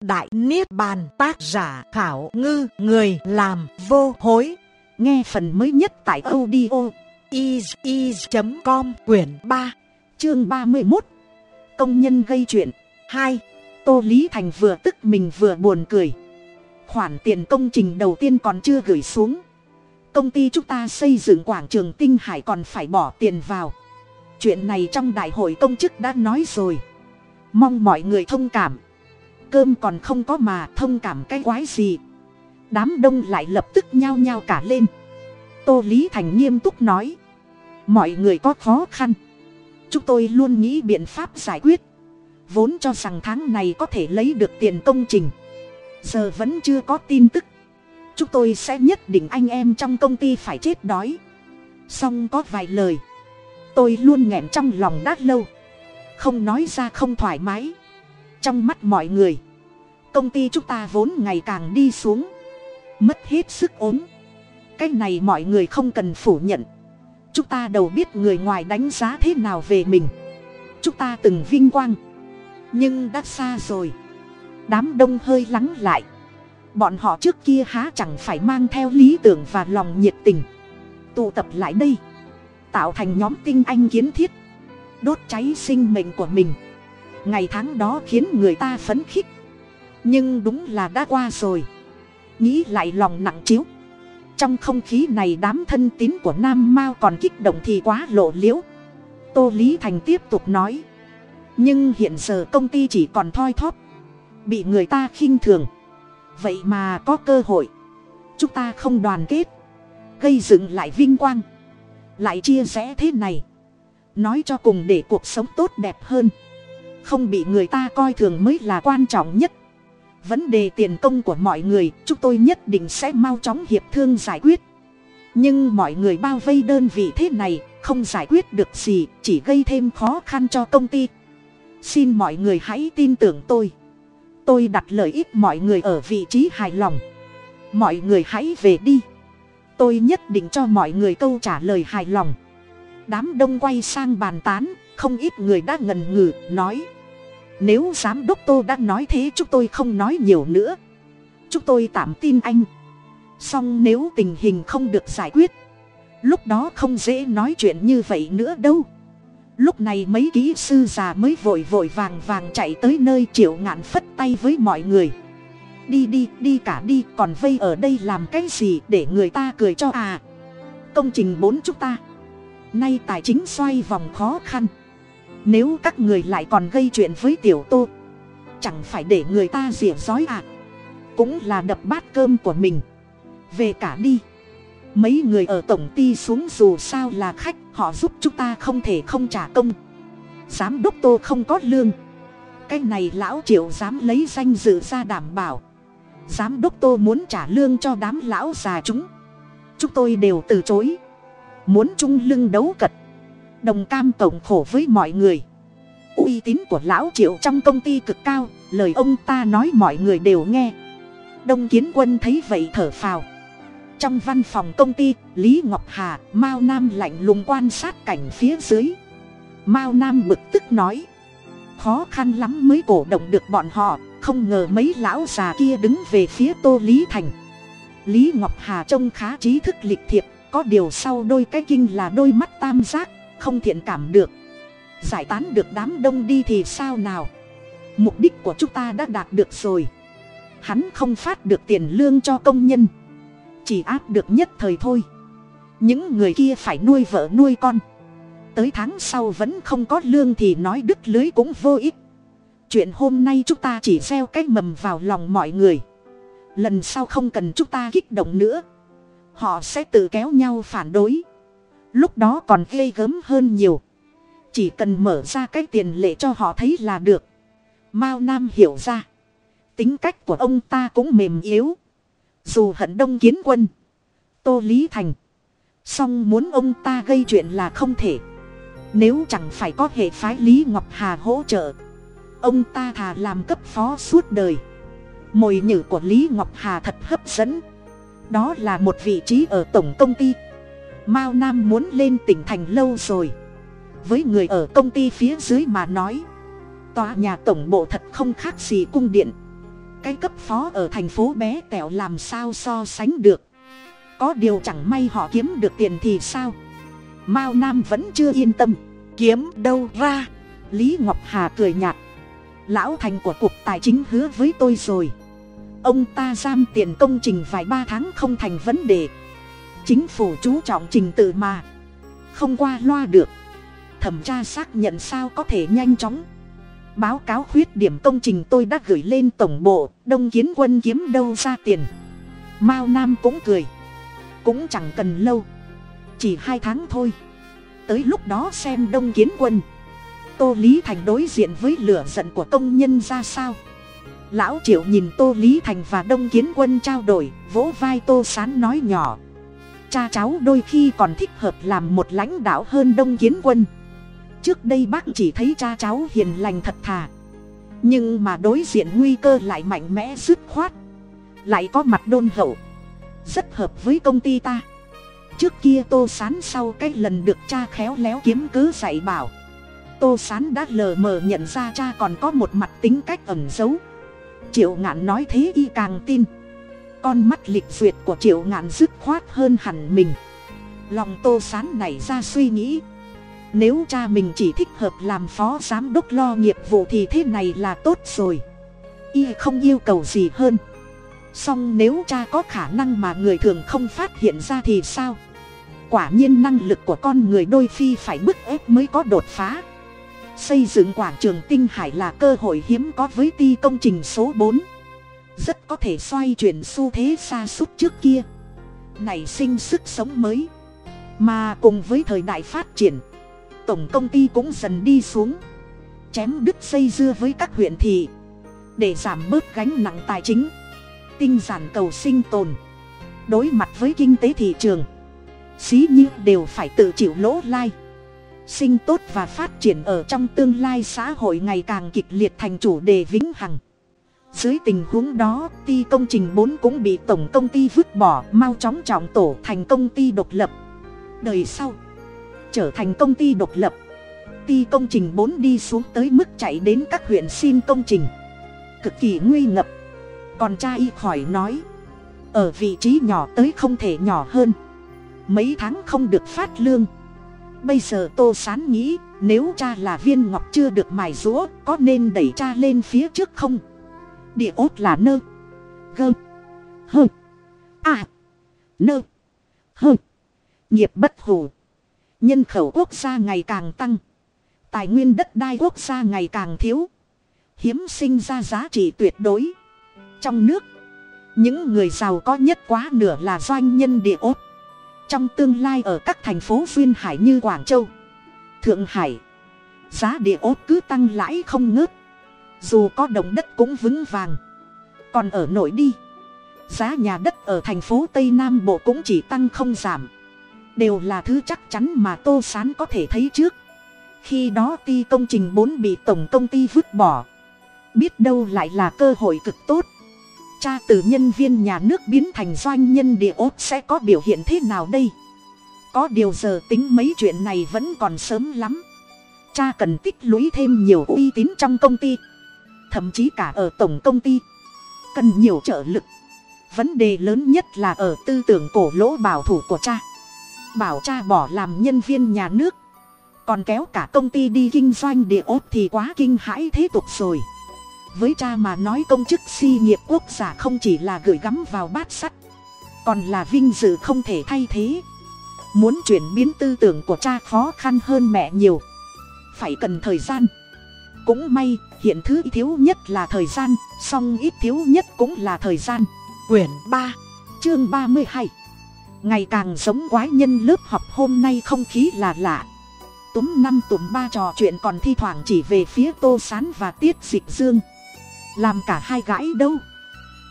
Đại Niết Bàn, tác giả Khảo Ngư, Người làm vô hối. Nghe phần mới nhất tại audio is.com quyển 3 chương 31 Công nhân gây chuyện 2 Tô Lý Thành vừa tức mình vừa buồn cười. Khoản tiền công trình đầu tiên còn chưa gửi xuống. Công ty chúng ta xây dựng quảng trường Tinh Hải còn phải bỏ tiền vào. Chuyện này trong đại hội công chức đã nói rồi. Mong mọi người thông cảm. Cơm còn không có mà thông cảm cái quái gì. Đám đông lại lập tức nhao nhao cả lên. Tô Lý Thành nghiêm túc nói. Mọi người có khó khăn. Chúng tôi luôn nghĩ biện pháp giải quyết. Vốn cho rằng tháng này có thể lấy được tiền công trình. Giờ vẫn chưa có tin tức. Chúng tôi sẽ nhất định anh em trong công ty phải chết đói. Xong có vài lời. Tôi luôn nghẹn trong lòng đã lâu. Không nói ra không thoải mái. Trong mắt mọi người. Công ty chúng ta vốn ngày càng đi xuống. Mất hết sức ốm. Cái này mọi người không cần phủ nhận. Chúng ta đâu biết người ngoài đánh giá thế nào về mình. Chúng ta từng vinh quang. Nhưng đã xa rồi. Đám đông hơi lắng lại. Bọn họ trước kia há chẳng phải mang theo lý tưởng và lòng nhiệt tình. Tụ tập lại đây. Tạo thành nhóm tinh anh kiến thiết. Đốt cháy sinh mệnh của mình. Ngày tháng đó khiến người ta phấn khích. Nhưng đúng là đã qua rồi. Nghĩ lại lòng nặng chiếu. Trong không khí này đám thân tín của Nam Mao còn kích động thì quá lộ liễu. Tô Lý Thành tiếp tục nói. Nhưng hiện giờ công ty chỉ còn thoi thóp. Bị người ta khinh thường. Vậy mà có cơ hội. Chúng ta không đoàn kết. Gây dựng lại vinh quang. Lại chia rẽ thế này. Nói cho cùng để cuộc sống tốt đẹp hơn. Không bị người ta coi thường mới là quan trọng nhất. Vấn đề tiền công của mọi người, Chúng tôi nhất định sẽ mau chóng hiệp thương giải quyết. Nhưng mọi người bao vây đơn vị thế này, Không giải quyết được gì, Chỉ gây thêm khó khăn cho công ty. Xin mọi người hãy tin tưởng tôi. Tôi đặt lợi ích mọi người ở vị trí hài lòng. Mọi người hãy về đi. Tôi nhất định cho mọi người câu trả lời hài lòng. Đám đông quay sang bàn tán, không ít người đã ngần ngừ, nói nếu giám đốc tô đã nói thế chúng tôi không nói nhiều nữa. Chúng tôi tạm tin anh. Song nếu tình hình không được giải quyết, lúc đó không dễ nói chuyện như vậy nữa đâu. Lúc này mấy kỹ sư già mới vội vội vàng vàng chạy tới nơi triệu ngạn phất tay với mọi người. Đi đi đi cả đi, còn vây ở đây làm cái gì để người ta cười cho à? Công trình bốn chúng ta. Nay tài chính xoay vòng khó khăn nếu các người lại còn gây chuyện với tiểu tô, chẳng phải để người ta rỉa rói à? Cũng là đập bát cơm của mình. Về cả đi. Mấy người ở tổng ty xuống dù sao là khách, họ giúp chúng ta không thể không trả công. Giám đốc tô không có lương. Cái này lão triệu dám lấy danh dự ra đảm bảo. Giám đốc tô muốn trả lương cho đám lão già chúng. Chúng tôi đều từ chối. Muốn chung lưng đấu cật đồng cam cộng khổ với mọi người. Uy tín của lão triệu trong công ty cực cao, lời ông ta nói mọi người đều nghe. Đông kiến quân thấy vậy thở phào. Trong văn phòng công ty, lý ngọc hà, mao nam lạnh lùng quan sát cảnh phía dưới. Mao nam bực tức nói. Khó khăn lắm mới cổ động được bọn họ, không ngờ mấy lão già kia đứng về phía tô lý thành. Lý ngọc hà trông khá trí thức lịch thiệp, có điều sau đôi cái kinh là đôi mắt tam giác không thiện cảm được. Giải tán được đám đông đi thì sao nào? Mục đích của chúng ta đã đạt được rồi. Hắn không phát được tiền lương cho công nhân. Chỉ áp được nhất thời thôi. Những người kia phải nuôi vợ nuôi con. Tới tháng sau vẫn không có lương thì nói đứt lưới cũng vô ích. Chuyện hôm nay chúng ta chỉ gieo cái mầm vào lòng mọi người. Lần sau không cần chúng ta kích động nữa. Họ sẽ tự kéo nhau phản đối lúc đó còn ghê gớm hơn nhiều. Chỉ cần mở ra cái tiền lệ cho họ thấy là được. Mao nam hiểu ra. Tính cách của ông ta cũng mềm yếu. Dù hận đông kiến quân. Tô lý thành. Song muốn ông ta gây chuyện là không thể. Nếu chẳng phải có hệ phái lý ngọc hà hỗ trợ, ông ta thà làm cấp phó suốt đời. Mồi nhử của lý ngọc hà thật hấp dẫn. Đó là một vị trí ở tổng công ty mao nam muốn lên tỉnh thành lâu rồi. Với người ở công ty phía dưới mà nói tòa nhà tổng bộ thật không khác gì cung điện. Cái cấp phó ở thành phố bé tẹo làm sao so sánh được? Có điều chẳng may họ kiếm được tiền thì sao? Mao nam vẫn chưa yên tâm. Kiếm đâu ra? Lý ngọc hà cười nhạt. Lão thành của cục tài chính hứa với tôi rồi. Ông ta giam tiền công trình vài ba tháng không thành vấn đề chính phủ chú trọng trình tự mà. Không qua loa được. Thẩm tra xác nhận sao có thể nhanh chóng. Báo cáo khuyết điểm công trình tôi đã gửi lên tổng bộ, đông kiến quân kiếm đâu ra tiền. Mao nam cũng cười. Cũng chẳng cần lâu. Chỉ hai tháng thôi. Tới lúc đó xem đông kiến quân. Tô lý thành đối diện với lửa giận của công nhân ra sao? Lão triệu nhìn tô lý thành và đông kiến quân trao đổi, vỗ vai tô sán nói nhỏ cha cháu đôi khi còn thích hợp làm một lãnh đạo hơn đông kiến quân. Trước đây bác chỉ thấy cha cháu hiền lành thật thà. Nhưng mà đối diện nguy cơ lại mạnh mẽ dứt khoát. Lại có mặt đôn hậu. Rất hợp với công ty ta. Trước kia tô sán sau cái lần được cha khéo léo kiếm cứ dạy bảo. Tô sán đã lờ mờ nhận ra cha còn có một mặt tính cách ẩn giấu. Triệu ngạn nói thế y càng tin con mắt lịch duyệt của triệu ngạn dứt khoát hơn hẳn mình. Lòng tô sán nảy ra suy nghĩ. Nếu cha mình chỉ thích hợp làm phó giám đốc lo nghiệp vụ thì thế này là tốt rồi. Y không yêu cầu gì hơn. Song nếu cha có khả năng mà người thường không phát hiện ra thì sao? Quả nhiên năng lực của con người đôi khi phải bức ép mới có đột phá. Xây dựng quảng trường tinh hải là cơ hội hiếm có với ti công trình số bốn rất có thể xoay chuyển xu thế xa suốt trước kia. Nảy sinh sức sống mới. Mà cùng với thời đại phát triển, tổng công ty cũng dần đi xuống. Chém đứt xây dưa với các huyện thị, để giảm bớt gánh nặng tài chính, tinh giản cầu sinh tồn. Đối mặt với kinh tế thị trường, xí như đều phải tự chịu lỗ lai. Sinh tốt và phát triển ở trong tương lai xã hội ngày càng kịch liệt thành chủ đề vĩnh hằng dưới tình huống đó ty công trình bốn cũng bị tổng công ty vứt bỏ, mau chóng trọng tổ thành công ty độc lập. Đời sau, trở thành công ty độc lập. Ty công trình bốn đi xuống tới mức chạy đến các huyện xin công trình. Cực kỳ nguy ngập. Còn cha y khỏi nói, ở vị trí nhỏ tới không thể nhỏ hơn. Mấy tháng không được phát lương. Bây giờ tô sán nghĩ, nếu cha là viên ngọc chưa được mài rũa, có nên đẩy cha lên phía trước không? Địa ốt là nơ. Gơ. Hơ. À nơ. Hơ. Nghiệp bất hủ. Nhân khẩu quốc gia ngày càng tăng. Tài nguyên đất đai quốc gia ngày càng thiếu. Hiếm sinh ra giá trị tuyệt đối. Trong nước, những người giàu có nhất quá nửa là doanh nhân địa ốt. Trong tương lai ở các thành phố duyên hải như quảng châu, thượng hải, giá địa ốt cứ tăng lãi không ngớt dù có đồng đất cũng vững vàng. Còn ở nội đi, giá nhà đất ở thành phố tây nam bộ cũng chỉ tăng không giảm. Đều là thứ chắc chắn mà tô sán có thể thấy trước. Khi đó ti công trình bốn bị tổng công ty vứt bỏ. Biết đâu lại là cơ hội cực tốt. Cha từ nhân viên nhà nước biến thành doanh nhân địa ốt sẽ có biểu hiện thế nào đây? Có điều giờ tính mấy chuyện này vẫn còn sớm lắm. Cha cần tích lũy thêm nhiều uy tín trong công ty thậm chí cả ở tổng công ty. Cần nhiều trợ lực. Vấn đề lớn nhất là ở tư tưởng cổ lỗ bảo thủ của cha. Bảo cha bỏ làm nhân viên nhà nước. Còn kéo cả công ty đi kinh doanh địa ốt thì quá kinh hãi thế tục rồi. Với cha mà nói công chức si nghiệp quốc giả không chỉ là gửi gắm vào bát sắt, còn là vinh dự không thể thay thế. Muốn chuyển biến tư tưởng của cha khó khăn hơn mẹ nhiều. Phải cần thời gian cũng may, hiện thứ thiếu nhất là thời gian, song ít thiếu nhất cũng là thời gian. Quyển ba, chương ba mươi hai. Ngày càng giống quái nhân lớp học hôm nay không khí là lạ. Túm năm tụm ba trò chuyện còn thi thoảng chỉ về phía tô sán và tiết dịch dương. Làm cả hai gãi đâu?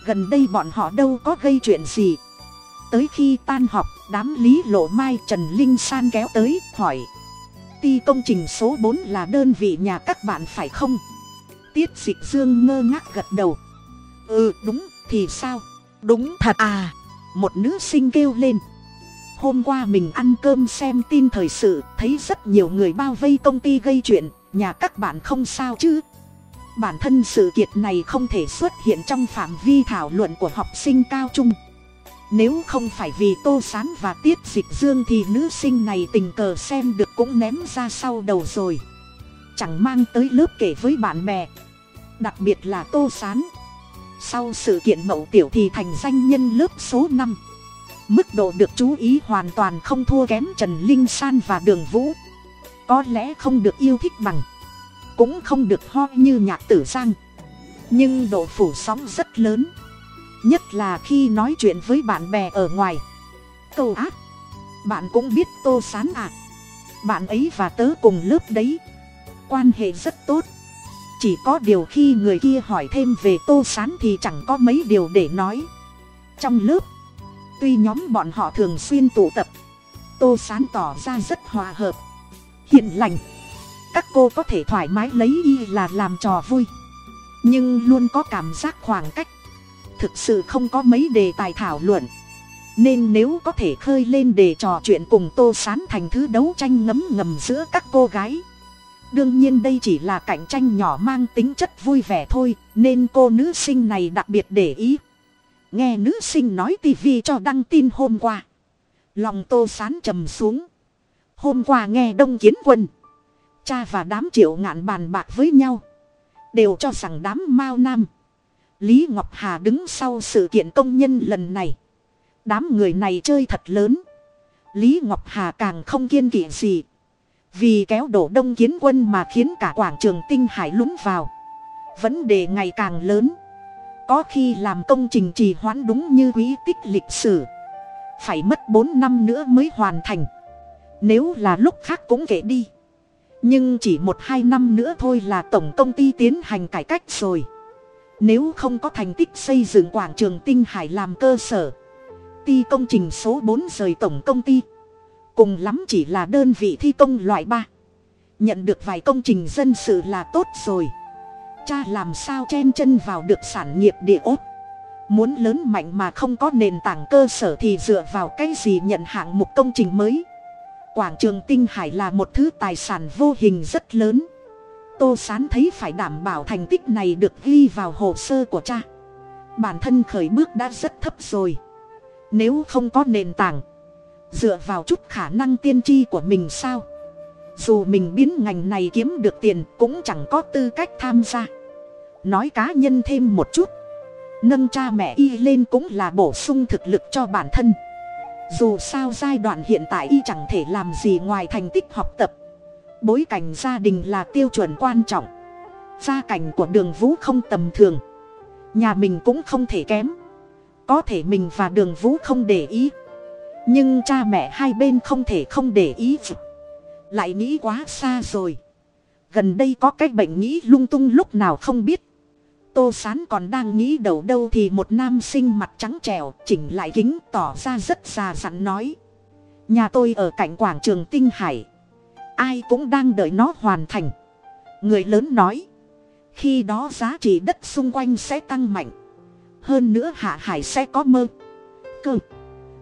Gần đây bọn họ đâu có gây chuyện gì? Tới khi tan học, đám lý lộ mai, trần linh san kéo tới, hỏi ty công trình số bốn là đơn vị nhà các bạn phải không? Tiết dịch dương ngơ ngác gật đầu. Ừ đúng, thì sao? Đúng thật à. Một nữ sinh kêu lên. Hôm qua mình ăn cơm xem tin thời sự, thấy rất nhiều người bao vây công ty gây chuyện, nhà các bạn không sao chứ? Bản thân sự kiện này không thể xuất hiện trong phạm vi thảo luận của học sinh cao trung nếu không phải vì tô sán và tiết dịch dương thì nữ sinh này tình cờ xem được cũng ném ra sau đầu rồi. Chẳng mang tới lớp kể với bạn bè. Đặc biệt là tô sán. Sau sự kiện mậu tiểu thì thành danh nhân lớp số năm. Mức độ được chú ý hoàn toàn không thua kém trần linh san và đường vũ. Có lẽ không được yêu thích bằng. Cũng không được ho như nhạc tử giang. Nhưng độ phủ sóng rất lớn nhất là khi nói chuyện với bạn bè ở ngoài. Câu ác bạn cũng biết tô sán à bạn ấy và tớ cùng lớp đấy. Quan hệ rất tốt. Chỉ có điều khi người kia hỏi thêm về tô sán thì chẳng có mấy điều để nói. Trong lớp, tuy nhóm bọn họ thường xuyên tụ tập, tô sán tỏ ra rất hòa hợp, hiền lành. Các cô có thể thoải mái lấy y là làm trò vui. Nhưng luôn có cảm giác khoảng cách thực sự không có mấy đề tài thảo luận. Nên nếu có thể khơi lên để trò chuyện cùng tô sán thành thứ đấu tranh ngấm ngầm giữa các cô gái. Đương nhiên đây chỉ là cạnh tranh nhỏ mang tính chất vui vẻ thôi, nên cô nữ sinh này đặc biệt để ý. Nghe nữ sinh nói tivi cho đăng tin hôm qua. Lòng tô sán trầm xuống. Hôm qua nghe đông kiến quân, cha và đám triệu ngạn bàn bạc với nhau, đều cho rằng đám mao nam lý ngọc hà đứng sau sự kiện công nhân lần này. Đám người này chơi thật lớn. Lý ngọc hà càng không kiên kỵ gì. Vì kéo đổ đông kiến quân mà khiến cả quảng trường tinh hải lún vào. Vấn đề ngày càng lớn. Có khi làm công trình trì hoãn đúng như quý tích lịch sử. Phải mất bốn năm nữa mới hoàn thành. Nếu là lúc khác cũng kể đi. Nhưng chỉ một hai năm nữa thôi là tổng công ty tiến hành cải cách rồi nếu không có thành tích xây dựng quảng trường tinh hải làm cơ sở ty công trình số bốn rời tổng công ty. Cùng lắm chỉ là đơn vị thi công loại ba. Nhận được vài công trình dân sự là tốt rồi. Cha làm sao chen chân vào được sản nghiệp địa ốt muốn lớn mạnh mà không có nền tảng cơ sở thì dựa vào cái gì nhận hạng mục công trình mới? Quảng trường tinh hải là một thứ tài sản vô hình rất lớn tô sán thấy phải đảm bảo thành tích này được ghi vào hồ sơ của cha. Bản thân khởi bước đã rất thấp rồi. Nếu không có nền tảng, dựa vào chút khả năng tiên tri của mình sao? Dù mình biến ngành này kiếm được tiền cũng chẳng có tư cách tham gia. Nói cá nhân thêm một chút, nâng cha mẹ y lên cũng là bổ sung thực lực cho bản thân. Dù sao giai đoạn hiện tại y chẳng thể làm gì ngoài thành tích học tập bối cảnh gia đình là tiêu chuẩn quan trọng. Gia cảnh của đường vũ không tầm thường. Nhà mình cũng không thể kém. Có thể mình và đường vũ không để ý. Nhưng cha mẹ hai bên không thể không để ý. Lại nghĩ quá xa rồi. Gần đây có cái bệnh nghĩ lung tung lúc nào không biết. Tô sán còn đang nghĩ đầu đâu thì một nam sinh mặt trắng trèo chỉnh lại kính tỏ ra rất già dặn nói. Nhà tôi ở cạnh quảng trường tinh hải ai cũng đang đợi nó hoàn thành. Người lớn nói, khi đó giá trị đất xung quanh sẽ tăng mạnh. Hơn nữa hạ hải sẽ có mơ, cơ,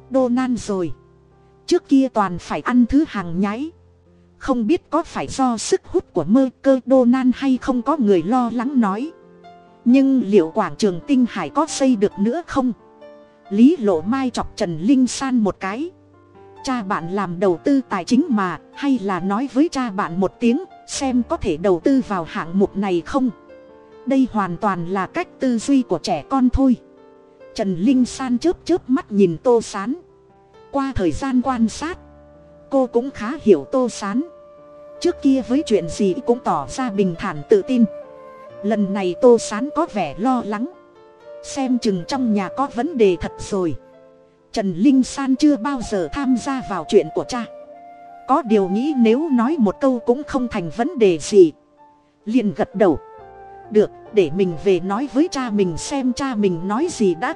đô nan rồi. Trước kia toàn phải ăn thứ hàng nhái. Không biết có phải do sức hút của mơ, cơ, đô nan hay không có người lo lắng nói. Nhưng liệu quảng trường tinh hải có xây được nữa không? Lý lộ mai chọc trần linh san một cái cha bạn làm đầu tư tài chính mà, hay là nói với cha bạn một tiếng, xem có thể đầu tư vào hạng mục này không? Đây hoàn toàn là cách tư duy của trẻ con thôi. Trần linh san chớp chớp mắt nhìn tô s á n qua thời gian quan sát, cô cũng khá hiểu tô s á n trước kia với chuyện gì cũng tỏ ra bình thản tự tin. Lần này tô s á n có vẻ lo lắng. Xem chừng trong nhà có vấn đề thật rồi trần linh san chưa bao giờ tham gia vào chuyện của cha. Có điều nghĩ nếu nói một câu cũng không thành vấn đề gì. Liền gật đầu. Được, để mình về nói với cha mình xem cha mình nói gì đã.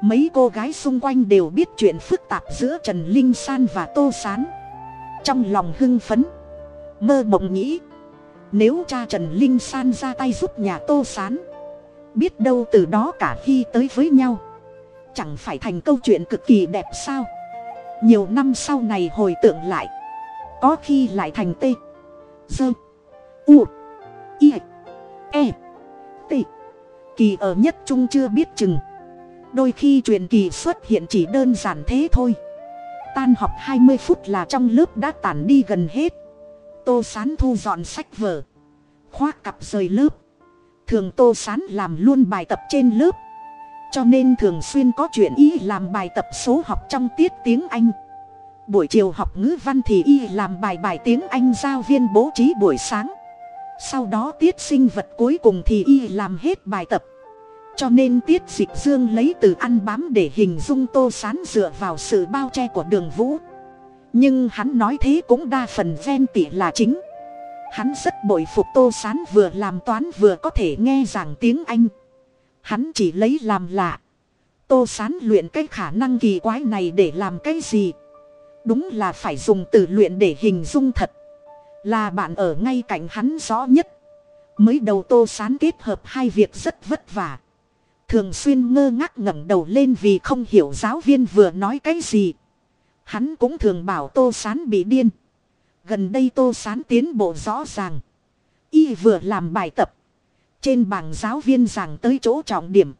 Mấy cô gái xung quanh đều biết chuyện phức tạp giữa trần linh san và tô s á n trong lòng hưng phấn, mơ mộng nghĩ, nếu cha trần linh san ra tay giúp nhà tô s á n biết đâu từ đó cả khi tới với nhau chẳng phải thành câu chuyện cực kỳ đẹp sao? Nhiều năm sau này hồi tưởng lại có khi lại thành t dơ u i e t, kỳ ở nhất trung chưa biết chừng. Đôi khi truyền kỳ xuất hiện chỉ đơn giản thế thôi. Tan học hai mươi phút là trong lớp đã tản đi gần hết. Tô sán thu dọn sách vở khoác cặp rời lớp. Thường tô sán làm luôn bài tập trên lớp cho nên thường xuyên có chuyện y làm bài tập số học trong tiết tiếng anh. Buổi chiều học ngữ văn thì y làm bài bài tiếng anh giao viên bố trí buổi sáng. Sau đó tiết sinh vật cuối cùng thì y làm hết bài tập. Cho nên tiết dịch dương lấy từ ăn bám để hình dung tô sán dựa vào sự bao che của đường vũ. Nhưng hắn nói thế cũng đa phần ven tỉ là chính. Hắn rất bội phục tô sán vừa làm toán vừa có thể nghe giảng tiếng anh hắn chỉ lấy làm lạ. Tô sán luyện cái khả năng kỳ quái này để làm cái gì? Đúng là phải dùng từ luyện để hình dung thật. Là bạn ở ngay cạnh hắn rõ nhất. Mới đầu tô sán kết hợp hai việc rất vất vả. Thường xuyên ngơ ngác ngẩng đầu lên vì không hiểu giáo viên vừa nói cái gì. Hắn cũng thường bảo tô sán bị điên. Gần đây tô sán tiến bộ rõ ràng. Y vừa làm bài tập trên bảng giáo viên giảng tới chỗ trọng điểm.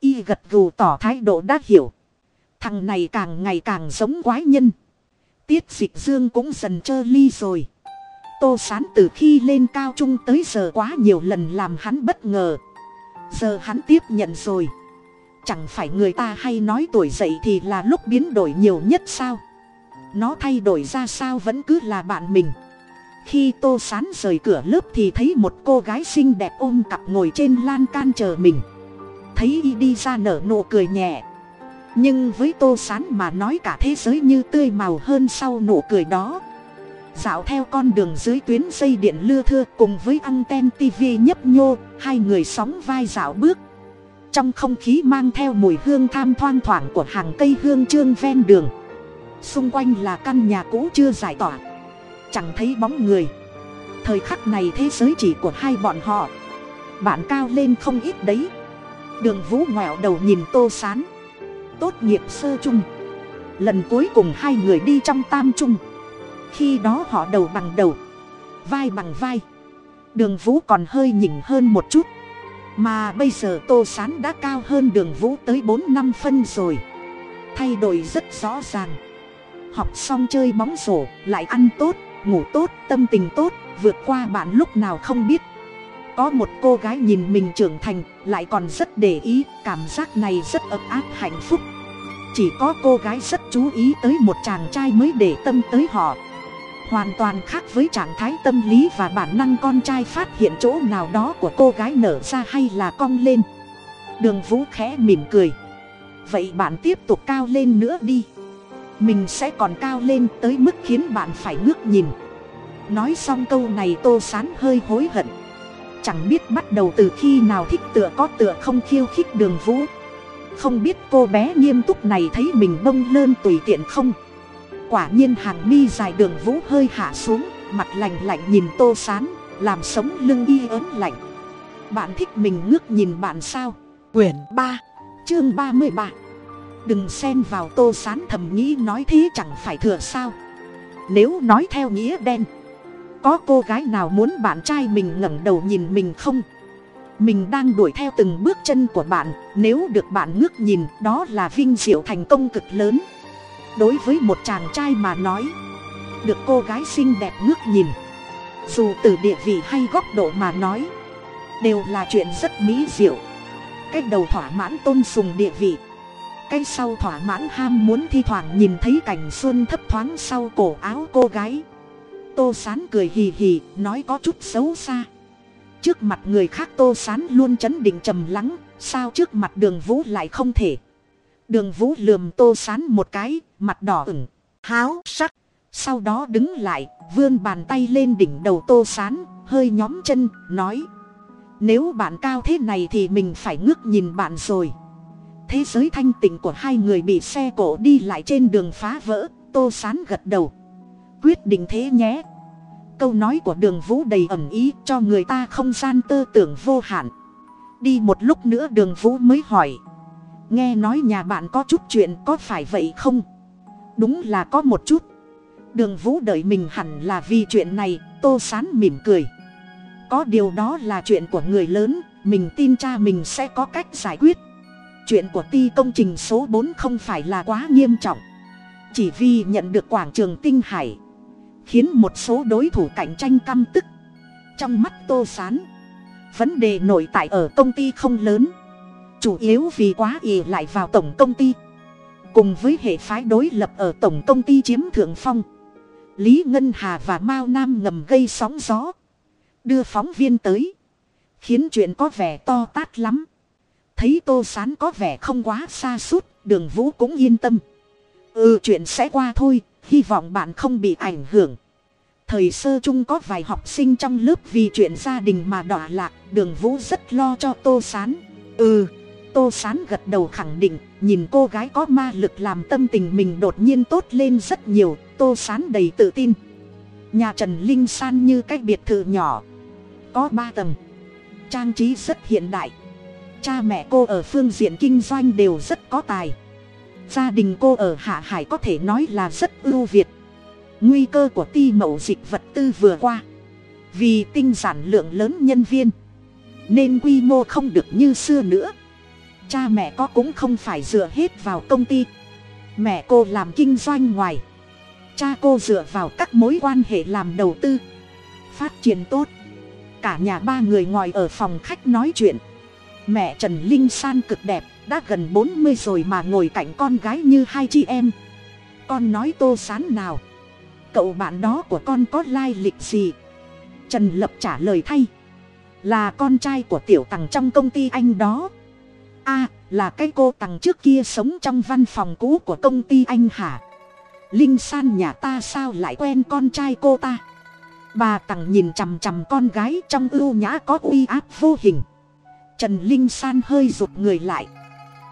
Y gật gù tỏ thái độ đã hiểu. Thằng này càng ngày càng giống quái nhân. Tiết dịch dương cũng dần trơ ly rồi. Tô sán từ khi lên cao trung tới giờ quá nhiều lần làm hắn bất ngờ. Giờ hắn tiếp nhận rồi. Chẳng phải người ta hay nói tuổi dậy thì là lúc biến đổi nhiều nhất sao? Nó thay đổi ra sao vẫn cứ là bạn mình khi tô sán rời cửa lớp thì thấy một cô gái xinh đẹp ôm cặp ngồi trên lan can chờ mình. Thấy y đi ra nở nụ cười nhẹ. Nhưng với tô sán mà nói cả thế giới như tươi màu hơn sau nụ cười đó. Dạo theo con đường dưới tuyến dây điện lưa thưa cùng với anten tv nhấp nhô, hai người sóng vai dạo bước. Trong không khí mang theo mùi hương tham thoang thoảng của hàng cây hương trương ven đường. Xung quanh là căn nhà cũ chưa giải tỏa chẳng thấy bóng người. Thời khắc này thế giới chỉ của hai bọn họ. Bạn cao lên không ít đấy. Đường vũ ngoẹo đầu nhìn tô sán. Tốt nghiệp sơ chung lần cuối cùng hai người đi trong tam trung. Khi đó họ đầu bằng đầu. Vai bằng vai. Đường vũ còn hơi nhỉnh hơn một chút. Mà bây giờ tô sán đã cao hơn đường vũ tới bốn năm phân rồi. Thay đổi rất rõ ràng. Học xong chơi bóng rổ, lại ăn tốt ngủ tốt, tâm tình tốt, vượt qua bạn lúc nào không biết. Có một cô gái nhìn mình trưởng thành, lại còn rất để ý, cảm giác này rất ấm áp, hạnh phúc. Chỉ có cô gái rất chú ý tới một chàng trai mới để tâm tới họ. Hoàn toàn khác với trạng thái tâm lý và bản năng con trai phát hiện chỗ nào đó của cô gái nở ra hay là cong lên. Đường vũ khẽ mỉm cười. Vậy bạn tiếp tục cao lên nữa đi mình sẽ còn cao lên tới mức khiến bạn phải ngước nhìn. Nói xong câu này tô sán hơi hối hận. Chẳng biết bắt đầu từ khi nào thích tựa có tựa không khiêu khích đường vũ. Không biết cô bé nghiêm túc này thấy mình bông lơn tùy tiện không? Quả nhiên hàng mi dài đường vũ hơi hạ xuống, mặt lành lạnh nhìn tô sán, làm sống lưng y ớn lạnh. Bạn thích mình ngước nhìn bạn sao? Quyển ba, chương ba mươi ba đừng xen vào tô sán thầm nghĩ nói thế chẳng phải thừa sao. Nếu nói theo nghĩa đen, có cô gái nào muốn bạn trai mình ngẩng đầu nhìn mình không? Mình đang đuổi theo từng bước chân của bạn, nếu được bạn ngước nhìn, đó là vinh diệu thành công cực lớn. Đối với một chàng trai mà nói, được cô gái xinh đẹp ngước nhìn, dù từ địa vị hay góc độ mà nói, đều là chuyện rất mỹ diệu. Cái đầu thỏa mãn tôn sùng địa vị cái sau thỏa mãn ham muốn thi thoảng nhìn thấy cảnh xuân thấp thoáng sau cổ áo cô gái. Tô sán cười hì hì, nói có chút xấu xa. Trước mặt người khác tô sán luôn chấn định trầm lắng, sao trước mặt đường vũ lại không thể? Đường vũ lườm tô sán một cái, mặt đỏ ửng, háo sắc. Sau đó đứng lại, vươn bàn tay lên đỉnh đầu tô sán, hơi nhóm chân, nói, nếu bạn cao thế này thì mình phải ngước nhìn bạn rồi thế giới thanh tịnh của hai người bị xe cổ đi lại trên đường phá vỡ, tô sán gật đầu. Quyết định thế nhé. Câu nói của đường vũ đầy ẩn ý, cho người ta không gian tơ tưởng vô hạn. Đi một lúc nữa đường vũ mới hỏi. Nghe nói nhà bạn có chút chuyện, có phải vậy không? Đúng là có một chút. Đường vũ đợi mình hẳn là vì chuyện này, tô sán mỉm cười. Có điều đó là chuyện của người lớn, mình tin cha mình sẽ có cách giải quyết chuyện của ti công trình số bốn không phải là quá nghiêm trọng. Chỉ vì nhận được quảng trường tinh hải, khiến một số đối thủ cạnh tranh căm tức. Trong mắt tô s á n vấn đề nội tại ở công ty không lớn, chủ yếu vì quá ì lại vào tổng công ty. Cùng với hệ phái đối lập ở tổng công ty chiếm thượng phong, lý ngân hà và mao nam ngầm gây sóng gió, đưa phóng viên tới, khiến chuyện có vẻ to tát lắm thấy tô sán có vẻ không quá xa suốt, đường vũ cũng yên tâm. Ừ chuyện sẽ qua thôi, hy vọng bạn không bị ảnh hưởng. Thời sơ chung có vài học sinh trong lớp vì chuyện gia đình mà đọa lạc, đường vũ rất lo cho tô s á n ừ tô s á n gật đầu khẳng định, nhìn cô gái có ma lực làm tâm tình mình đột nhiên tốt lên rất nhiều, tô s á n đầy tự tin. Nhà trần linh san như cái biệt thự nhỏ, có ba tầng. Trang trí rất hiện đại cha mẹ cô ở phương diện kinh doanh đều rất có tài. Gia đình cô ở hạ hải có thể nói là rất ưu việt. Nguy cơ của ti mậu dịch vật tư vừa qua. Vì tinh giản lượng lớn nhân viên, nên quy mô không được như xưa nữa. Cha mẹ có cũng không phải dựa hết vào công ty. Mẹ cô làm kinh doanh ngoài. Cha cô dựa vào các mối quan hệ làm đầu tư. Phát triển tốt. Cả nhà ba người ngồi ở phòng khách nói chuyện mẹ trần linh san cực đẹp, đã gần bốn mươi rồi mà ngồi cạnh con gái như hai chị em. Con nói tô sán nào? Cậu bạn đó của con có lai lịch gì? Trần lập trả lời thay. Là con trai của tiểu tằng trong công ty anh đó. A là cái cô tằng trước kia sống trong văn phòng cũ của công ty anh hả? Linh san nhà ta sao lại quen con trai cô ta? Bà tằng nhìn chằm chằm con gái trong ưu nhã có uy áp vô hình trần linh san hơi rụt người lại.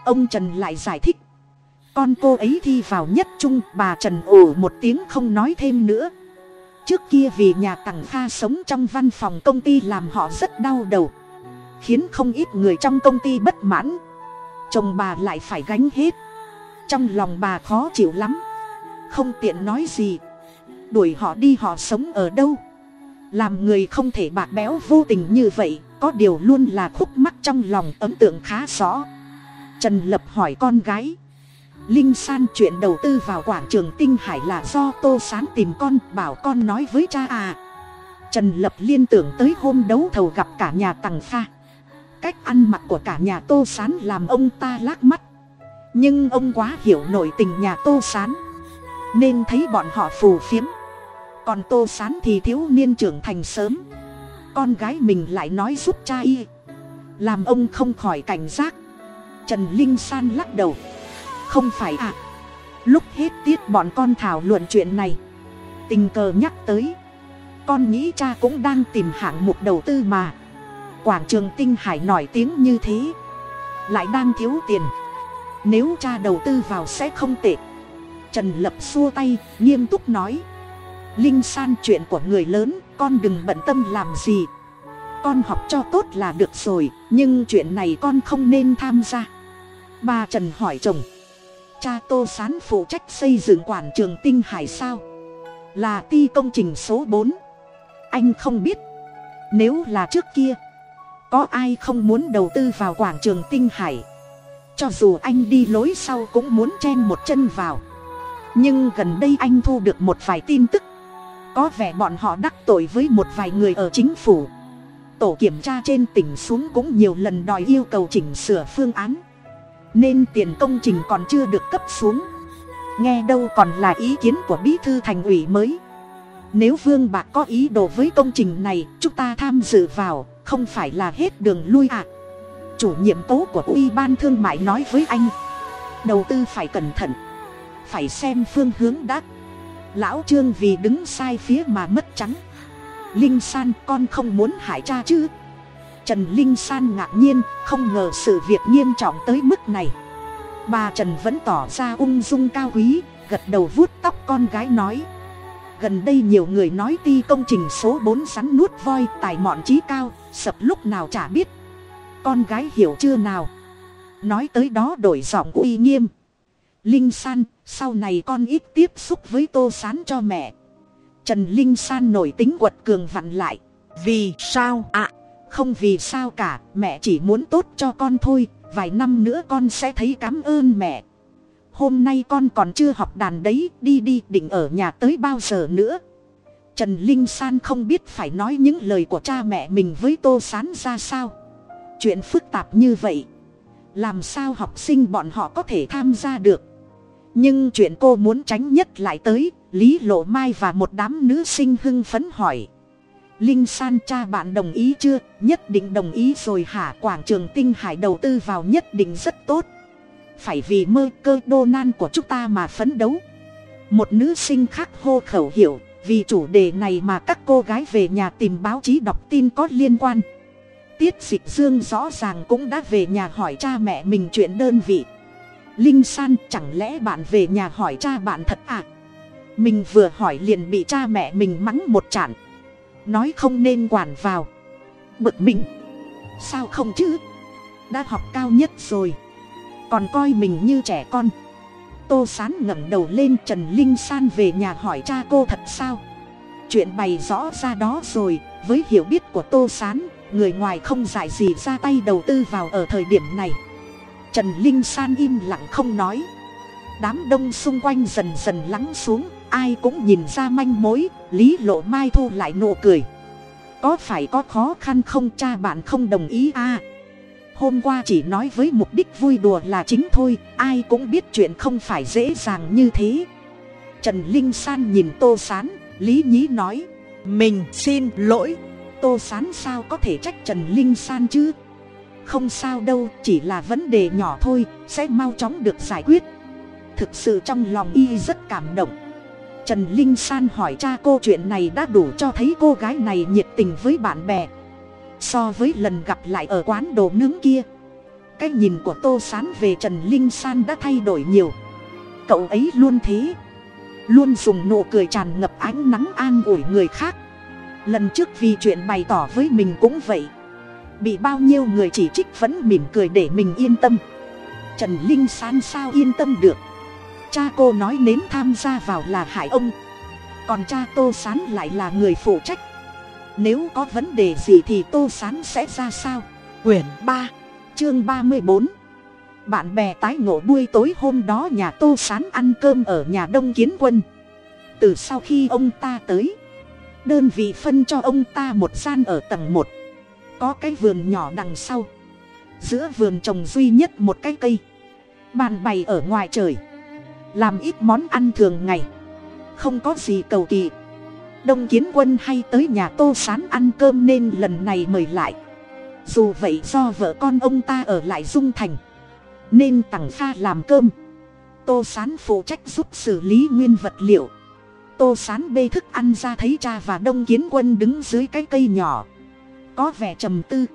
Ông trần lại giải thích. Con cô ấy thi vào nhất trung, bà trần ồ một tiếng không nói thêm nữa. Trước kia vì nhà tằng kha sống trong văn phòng công ty làm họ rất đau đầu. Khiến không ít người trong công ty bất mãn. Chồng bà lại phải gánh hết. Trong lòng bà khó chịu lắm. Không tiện nói gì. Đuổi họ đi họ sống ở đâu? Làm người không thể bạc béo vô tình như vậy có điều luôn là khúc mắc trong lòng ấn tượng khá rõ. Trần lập hỏi con gái, linh san, chuyện đầu tư vào quảng trường tinh hải là do tô sán tìm con, bảo con nói với cha à? Trần lập liên tưởng tới hôm đấu thầu gặp cả nhà tằng pha cách ăn mặc của cả nhà tô sán làm ông ta lác mắt. Nhưng ông quá hiểu nổi tình nhà tô sán, nên thấy bọn họ phù phiếm. Còn tô sán thì thiếu niên trưởng thành sớm con gái mình lại nói giúp cha y. Làm ông không khỏi cảnh giác. Trần linh san lắc đầu. Không phải à lúc hết tiết bọn con thảo luận chuyện này. Tình cờ nhắc tới. Con nghĩ cha cũng đang tìm hạng mục đầu tư mà. Quảng trường tinh hải nổi tiếng như thế. Lại đang thiếu tiền. Nếu cha đầu tư vào sẽ không tệ. Trần lập xua tay, nghiêm túc nói. Linh san chuyện của người lớn con đừng bận tâm làm gì. Con học cho tốt là được rồi, nhưng chuyện này con không nên tham gia. Bà trần hỏi chồng, cha tô sán phụ trách xây dựng quảng trường tinh hải sao? Là ti công trình số bốn. Anh không biết. Nếu là trước kia, có ai không muốn đầu tư vào quảng trường tinh hải? Cho dù anh đi lối sau cũng muốn chen một chân vào. Nhưng gần đây anh thu được một vài tin tức có vẻ bọn họ đắc tội với một vài người ở chính phủ. Tổ kiểm tra trên tỉnh xuống cũng nhiều lần đòi yêu cầu chỉnh sửa phương án. Nên tiền công trình còn chưa được cấp xuống. Nghe đâu còn là ý kiến của bí thư thành ủy mới. Nếu vương bạc có ý đồ với công trình này, chúng ta tham dự vào, không phải là hết đường lui ạ. À. chủ nhiệm tố của ủy ban thương mại nói với anh. Đầu tư phải cẩn thận. Phải xem phương hướng đã lão trương vì đứng sai phía mà mất trắng. Linh san, con không muốn hại cha chứ? Trần linh san ngạc nhiên, không ngờ sự việc nghiêm trọng tới mức này. Bà trần vẫn tỏ ra ung dung cao quý, gật đầu vuốt tóc con gái nói. Gần đây nhiều người nói ti công trình số bốn rắn nuốt voi tài mọn trí cao, sập lúc nào chả biết. Con gái hiểu chưa nào? Nói tới đó đổi giọng uy nghiêm. Linh san sau này con ít tiếp xúc với tô sán cho mẹ. Trần linh san nổi tính quật cường vặn lại. Vì sao ạ? Không vì sao cả, mẹ chỉ muốn tốt cho con thôi, vài năm nữa con sẽ thấy cảm ơn mẹ. Hôm nay con còn chưa học đàn đấy, đi đi, định ở nhà tới bao giờ nữa? Trần linh san không biết phải nói những lời của cha mẹ mình với tô sán ra sao. Chuyện phức tạp như vậy, làm sao học sinh bọn họ có thể tham gia được? Nhưng chuyện cô muốn tránh nhất lại tới, lý lộ mai và một đám nữ sinh hưng phấn hỏi. Linh san cha bạn đồng ý chưa? Nhất định đồng ý rồi hả? Quảng trường tinh hải đầu tư vào nhất định rất tốt. Phải vì mơ cơ đô nan của chúng ta mà phấn đấu. Một nữ sinh khác hô khẩu hiểu, vì chủ đề này mà các cô gái về nhà tìm báo chí đọc tin có liên quan. Tiết dịch dương rõ ràng cũng đã về nhà hỏi cha mẹ mình chuyện đơn vị linh san, chẳng lẽ bạn về nhà hỏi cha bạn thật à? Mình vừa hỏi liền bị cha mẹ mình mắng một chản nói không nên quản vào. Bực mình. Sao không chứ? Đã học cao nhất rồi. Còn coi mình như trẻ con. Tô sán ngẩng đầu lên, trần linh san về nhà hỏi cha cô thật sao? Chuyện bày rõ ra đó rồi, với hiểu biết của tô sán, người ngoài không giải gì ra tay đầu tư vào ở thời điểm này trần linh san im lặng không nói. Đám đông xung quanh dần dần lắng xuống, ai cũng nhìn ra manh mối, lý lộ mai thu lại nụ cười. Có phải có khó khăn không cha bạn không đồng ý à? Hôm qua chỉ nói với mục đích vui đùa là chính thôi, ai cũng biết chuyện không phải dễ dàng như thế. Trần linh san nhìn tô s á n lý nhí nói, mình xin lỗi. Tô s á n sao có thể trách trần linh san chứ? Không sao đâu, chỉ là vấn đề nhỏ thôi, sẽ mau chóng được giải quyết. Thực sự trong lòng y rất cảm động. Trần linh san hỏi cha cô chuyện này đã đủ cho thấy cô gái này nhiệt tình với bạn bè. So với lần gặp lại ở quán đồ nướng kia, cái nhìn của tô s á n về trần linh san đã thay đổi nhiều. Cậu ấy luôn thế, luôn dùng nụ cười tràn ngập ánh nắng an ủi người khác. Lần trước vì chuyện bày tỏ với mình cũng vậy bị bao nhiêu người chỉ trích vẫn mỉm cười để mình yên tâm. Trần linh san sao yên tâm được. Cha cô nói nến tham gia vào là hại ông. Còn cha tô sán lại là người phụ trách. Nếu có vấn đề gì thì tô sán sẽ ra sao? Quyển ba, chương ba mươi bốn. Bạn bè tái ngộ buổi tối hôm đó nhà tô sán ăn cơm ở nhà đông kiến quân. Từ sau khi ông ta tới, đơn vị phân cho ông ta một gian ở tầng một có cái vườn nhỏ đằng sau. Giữa vườn trồng duy nhất một cái cây. Bàn bày ở ngoài trời. Làm ít món ăn thường ngày. Không có gì cầu kỳ. Đông kiến quân hay tới nhà tô sán ăn cơm nên lần này mời lại. Dù vậy do vợ con ông ta ở lại dung thành. Nên tặng pha làm cơm. Tô sán phụ trách giúp xử lý nguyên vật liệu. Tô sán bê thức ăn ra thấy cha và đông kiến quân đứng dưới cái cây nhỏ có vẻ trầm tư.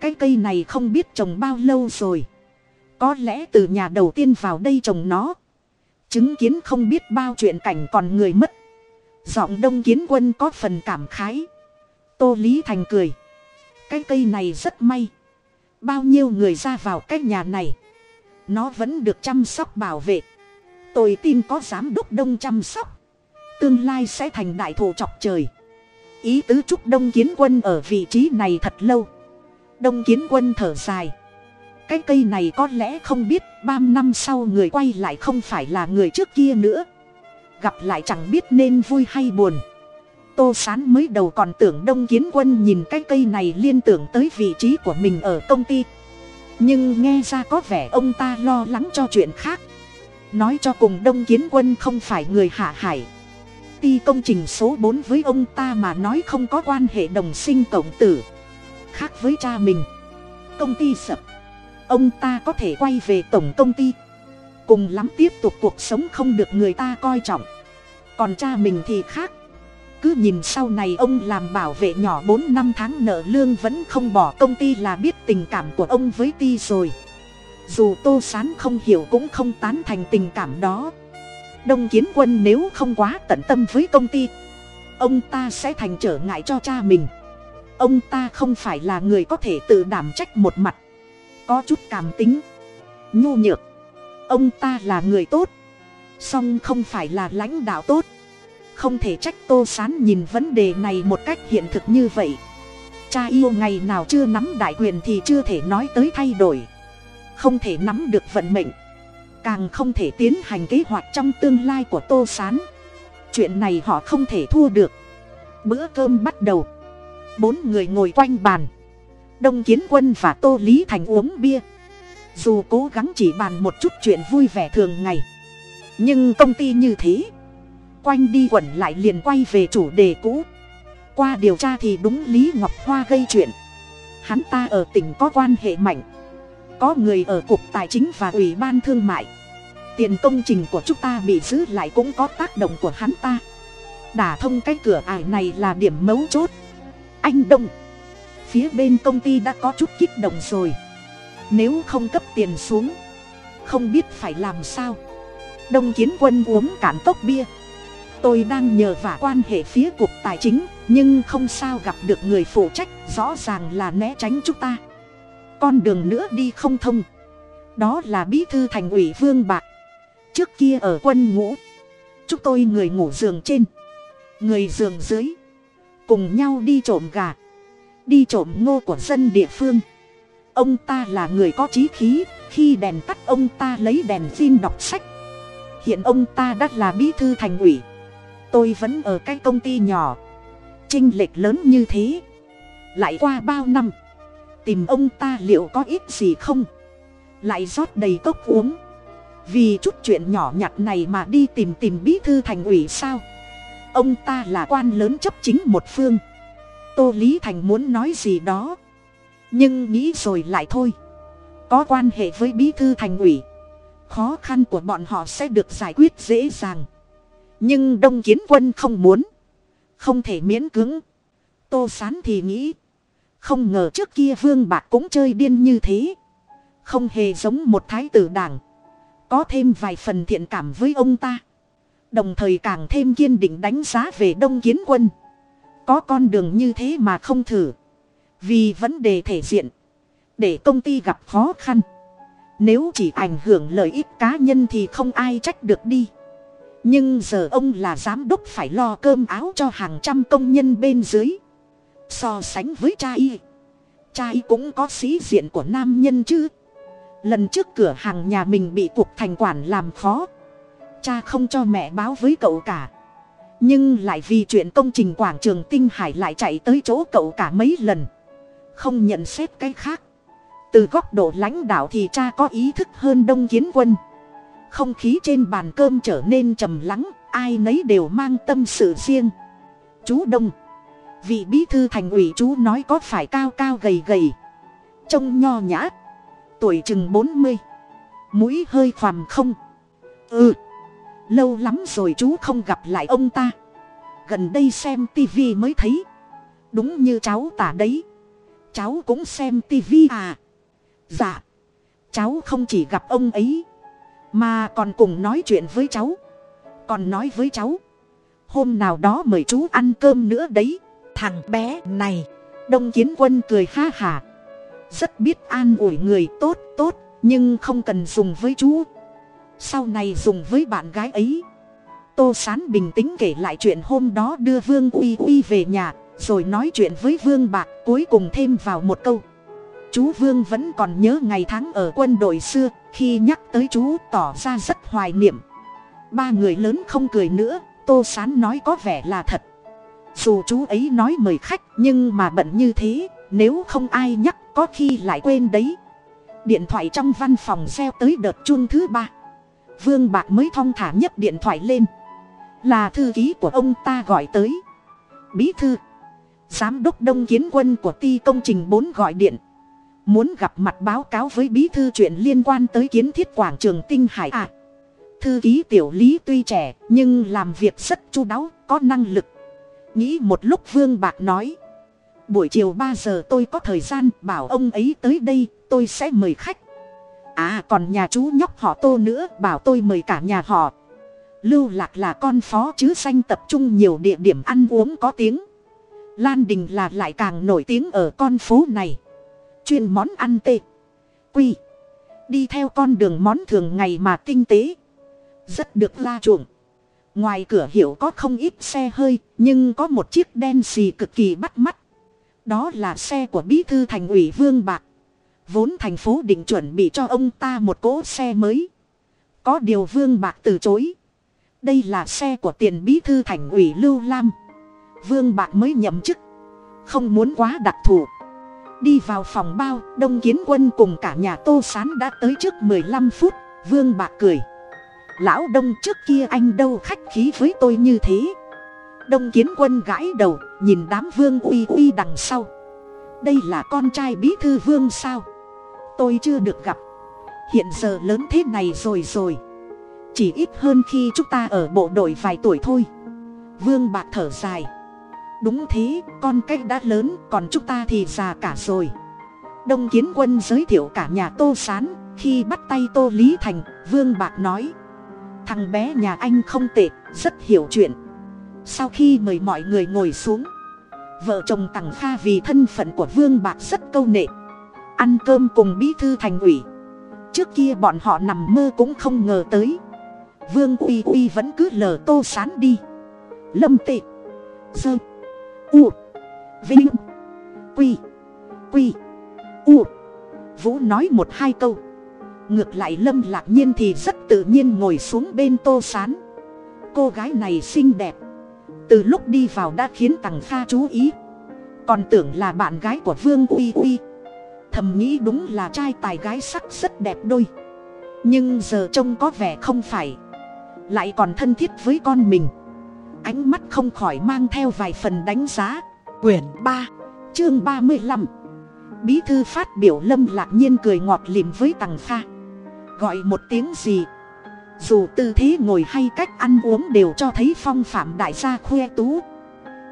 Cái cây này không biết trồng bao lâu rồi. Có lẽ từ nhà đầu tiên vào đây trồng nó. Chứng kiến không biết bao chuyện cảnh còn người mất. Giọng đông kiến quân có phần cảm khái. Tô lý thành cười. Cái cây này rất may. Bao nhiêu người ra vào cái nhà này. Nó vẫn được chăm sóc bảo vệ. Tôi tin có giám đốc đông chăm sóc. Tương lai sẽ thành đại thụ chọc trời ý tứ chúc đông kiến quân ở vị trí này thật lâu. Đông kiến quân thở dài. Cái cây này có lẽ không biết ba năm sau người quay lại không phải là người trước kia nữa. Gặp lại chẳng biết nên vui hay buồn. Tô sán mới đầu còn tưởng đông kiến quân nhìn cái cây này liên tưởng tới vị trí của mình ở công ty. Nhưng nghe ra có vẻ ông ta lo lắng cho chuyện khác. Nói cho cùng đông kiến quân không phải người hạ hải ty công trình số bốn với ông ta mà nói không có quan hệ đồng sinh cộng tử. Khác với cha mình, công ty sập. Ông ta có thể quay về tổng công ty. Cùng lắm tiếp tục cuộc sống không được người ta coi trọng. Còn cha mình thì khác. Cứ nhìn sau này ông làm bảo vệ nhỏ bốn năm tháng nợ lương vẫn không bỏ công ty là biết tình cảm của ông với ti rồi. Dù tô sán không hiểu cũng không tán thành tình cảm đó đông kiến quân nếu không quá tận tâm với công ty, ông ta sẽ thành trở ngại cho cha mình. Ông ta không phải là người có thể tự đảm trách một mặt, có chút cảm tính, nhu nhược. Ông ta là người tốt, song không phải là lãnh đạo tốt. Không thể trách tô sán nhìn vấn đề này một cách hiện thực như vậy. Cha yêu ngày nào chưa nắm đại quyền thì chưa thể nói tới thay đổi. Không thể nắm được vận mệnh càng không thể tiến hành kế hoạch trong tương lai của tô s á n chuyện này họ không thể thua được. Bữa cơm bắt đầu. Bốn người ngồi quanh bàn. Đông kiến quân và tô lý thành uống bia. Dù cố gắng chỉ bàn một chút chuyện vui vẻ thường ngày, nhưng công ty như thế, quanh đi quẩn lại liền quay về chủ đề cũ. Qua điều tra thì đúng lý ngọc hoa gây chuyện. Hắn ta ở tỉnh có quan hệ mạnh có người ở cục tài chính và ủy ban thương mại. Tiền công trình của chúng ta bị giữ lại cũng có tác động của hắn ta. Đả thông cái cửa ải này là điểm mấu chốt. Anh đông, phía bên công ty đã có chút kích động rồi. Nếu không cấp tiền xuống, không biết phải làm sao. Đông kiến quân uống cạn cốc bia. Tôi đang nhờ vả quan hệ phía cục tài chính, nhưng không sao gặp được người phụ trách, rõ ràng là né tránh chúng ta con đường nữa đi không thông. Đó là bí thư thành ủy vương bạc. Trước kia ở quân ngũ, chúng tôi người ngủ giường trên, người giường dưới, cùng nhau đi trộm gà, đi trộm ngô của dân địa phương. Ông ta là người có trí khí, khi đèn tắt ông ta lấy đèn xin đọc sách. Hiện ông ta đã là bí thư thành ủy. Tôi vẫn ở cái công ty nhỏ. Chênh lệch lớn như thế. Lại qua bao năm? Tìm ông ta liệu có ít gì không? Lại rót đầy cốc uống. Vì chút chuyện nhỏ nhặt này mà đi tìm tìm bí thư thành ủy sao? Ông ta là quan lớn chấp chính một phương. Tô lý thành muốn nói gì đó. Nhưng nghĩ rồi lại thôi. Có quan hệ với bí thư thành ủy. Khó khăn của bọn họ sẽ được giải quyết dễ dàng. Nhưng đông kiến quân không muốn. Không thể miễn cưỡng. Tô sán thì nghĩ không ngờ trước kia vương bạc cũng chơi điên như thế. Không hề giống một thái tử đảng. Có thêm vài phần thiện cảm với ông ta. Đồng thời càng thêm kiên định đánh giá về đông kiến quân. Có con đường như thế mà không thử. Vì vấn đề thể diện. Để công ty gặp khó khăn. Nếu chỉ ảnh hưởng lợi ích cá nhân thì không ai trách được đi. Nhưng giờ ông là giám đốc phải lo cơm áo cho hàng trăm công nhân bên dưới so sánh với cha y. Cha y cũng có sĩ diện của nam nhân chứ. Lần trước cửa hàng nhà mình bị cuộc thành quản làm khó. Cha không cho mẹ báo với cậu cả. Nhưng lại vì chuyện công trình quảng trường tinh hải lại chạy tới chỗ cậu cả mấy lần. Không nhận xét cái khác. Từ góc độ lãnh đạo thì cha có ý thức hơn đông kiến quân. Không khí trên bàn cơm trở nên trầm lắng, ai nấy đều mang tâm sự riêng. Chú đông vị bí thư thành ủy chú nói có phải cao cao gầy gầy. Trông nho nhã. Tuổi chừng bốn mươi. Mũi hơi khoằm không. Ừ. Lâu lắm rồi chú không gặp lại ông ta. Gần đây xem tivi mới thấy. Đúng như cháu tả đấy. Cháu cũng xem tivi à. Dạ. Cháu không chỉ gặp ông ấy, mà còn cùng nói chuyện với cháu. Còn nói với cháu. Hôm nào đó mời chú ăn cơm nữa đấy thằng bé này. Đông kiến quân cười ha hả rất biết an ủi người tốt tốt, nhưng không cần dùng với chú. Sau này dùng với bạn gái ấy. Tô sán bình tĩnh kể lại chuyện hôm đó đưa vương uy uy về nhà, rồi nói chuyện với vương bạc, cuối cùng thêm vào một câu. Chú vương vẫn còn nhớ ngày tháng ở quân đội xưa, khi nhắc tới chú tỏ ra rất hoài niệm. Ba người lớn không cười nữa, tô sán nói có vẻ là thật dù chú ấy nói mời khách, nhưng mà bận như thế, nếu không ai nhắc, có khi lại quên đấy. Điện thoại trong văn phòng reo tới đợt chuông thứ ba. Vương bạc mới thong thả nhấc điện thoại lên. Là thư ký của ông ta gọi tới. Bí thư, giám đốc đông kiến quân của ty công trình bốn gọi điện. Muốn gặp mặt báo cáo với bí thư chuyện liên quan tới kiến thiết quảng trường tinh hải à. Thư ký tiểu lý tuy trẻ, nhưng làm việc rất chu đáo, có năng lực nghĩ một lúc vương bạc nói. Buổi chiều ba giờ tôi có thời gian, bảo ông ấy tới đây, tôi sẽ mời khách. À còn nhà chú nhóc họ tô nữa, bảo tôi mời cả nhà họ. Lưu lạc là con phó chứ xanh tập trung nhiều địa điểm ăn uống có tiếng. Lan đình là lại càng nổi tiếng ở con phố này. Chuyên món ăn tê. Quy. Đi theo con đường món thường ngày mà tinh tế. Rất được la chuộng ngoài cửa hiệu có không ít xe hơi, nhưng có một chiếc đen xì cực kỳ bắt mắt. Đó là xe của bí thư thành ủy vương bạc. Vốn thành phố định chuẩn bị cho ông ta một cỗ xe mới. Có điều vương bạc từ chối. Đây là xe của tiền bí thư thành ủy lưu lam. Vương bạc mới nhậm chức. Không muốn quá đặc thù. Đi vào phòng bao, đông kiến quân cùng cả nhà tô sán đã tới trước mười lăm phút. Vương bạc cười lão đông trước kia anh đâu khách khí với tôi như thế. Đông kiến quân gãi đầu, nhìn đám vương uy uy đằng sau. Đây là con trai bí thư vương sao? Tôi chưa được gặp. Hiện giờ lớn thế này rồi rồi. Chỉ ít hơn khi chúng ta ở bộ đội vài tuổi thôi. Vương bạc thở dài. Đúng thế, con cách đã lớn, còn chúng ta thì già cả rồi. Đông kiến quân giới thiệu cả nhà tô s á n khi bắt tay tô lý thành, vương bạc nói thằng bé nhà anh không tệ, rất hiểu chuyện. Sau khi mời mọi người ngồi xuống, vợ chồng tằng kha vì thân phận của vương bạc rất câu nệ. Ăn cơm cùng bí thư thành ủy. Trước kia bọn họ nằm mơ cũng không ngờ tới. Vương uy uy vẫn cứ lờ tô sán đi. Lâm tệ dơ u, vinh, quy quy, u. Vũ nói một hai câu ngược lại lâm lạc nhiên thì rất tự nhiên ngồi xuống bên tô sán. Cô gái này xinh đẹp. Từ lúc đi vào đã khiến tằng kha chú ý. Còn tưởng là bạn gái của vương uy uy. Thầm nghĩ đúng là trai tài gái sắc rất đẹp đôi. Nhưng giờ trông có vẻ không phải. Lại còn thân thiết với con mình. Ánh mắt không khỏi mang theo vài phần đánh giá. Quyển ba, chương ba mươi lăm. Bí thư phát biểu lâm lạc nhiên cười ngọt lìm với tằng pha gọi một tiếng gì. Dù tư thế ngồi hay cách ăn uống đều cho thấy phong phạm đại gia khoe tú.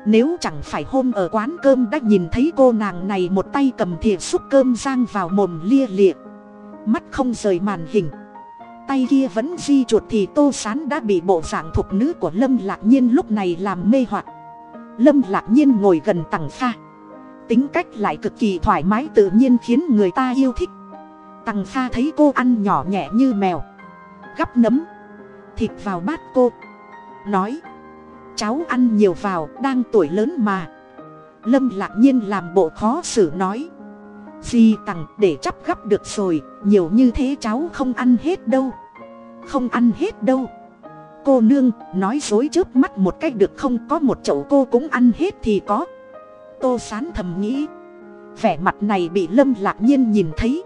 Nếu chẳng phải hôm ở quán cơm đã nhìn thấy cô nàng này một tay cầm thìa xúc cơm rang vào mồm lia lịa. Mắt không rời màn hình. Tay kia vẫn di chuột thì tô sán đã bị bộ dạng thục nữ của lâm lạc nhiên lúc này làm mê hoặc. Lâm lạc nhiên ngồi gần tằng pha. Tính cách lại cực kỳ thoải mái tự nhiên khiến người ta yêu thích tằng pha thấy cô ăn nhỏ nhẹ như mèo. Gắp nấm. Thịt vào bát cô. Nói. Cháu ăn nhiều vào, đang tuổi lớn mà. Lâm lạc nhiên làm bộ khó xử nói. Gì tằng, để chắp gắp được rồi, nhiều như thế cháu không ăn hết đâu. Không ăn hết đâu. Cô nương, nói dối trước mắt một cách được không? Có một chậu cô cũng ăn hết thì có. Tô sán thầm nghĩ. Vẻ mặt này bị lâm lạc nhiên nhìn thấy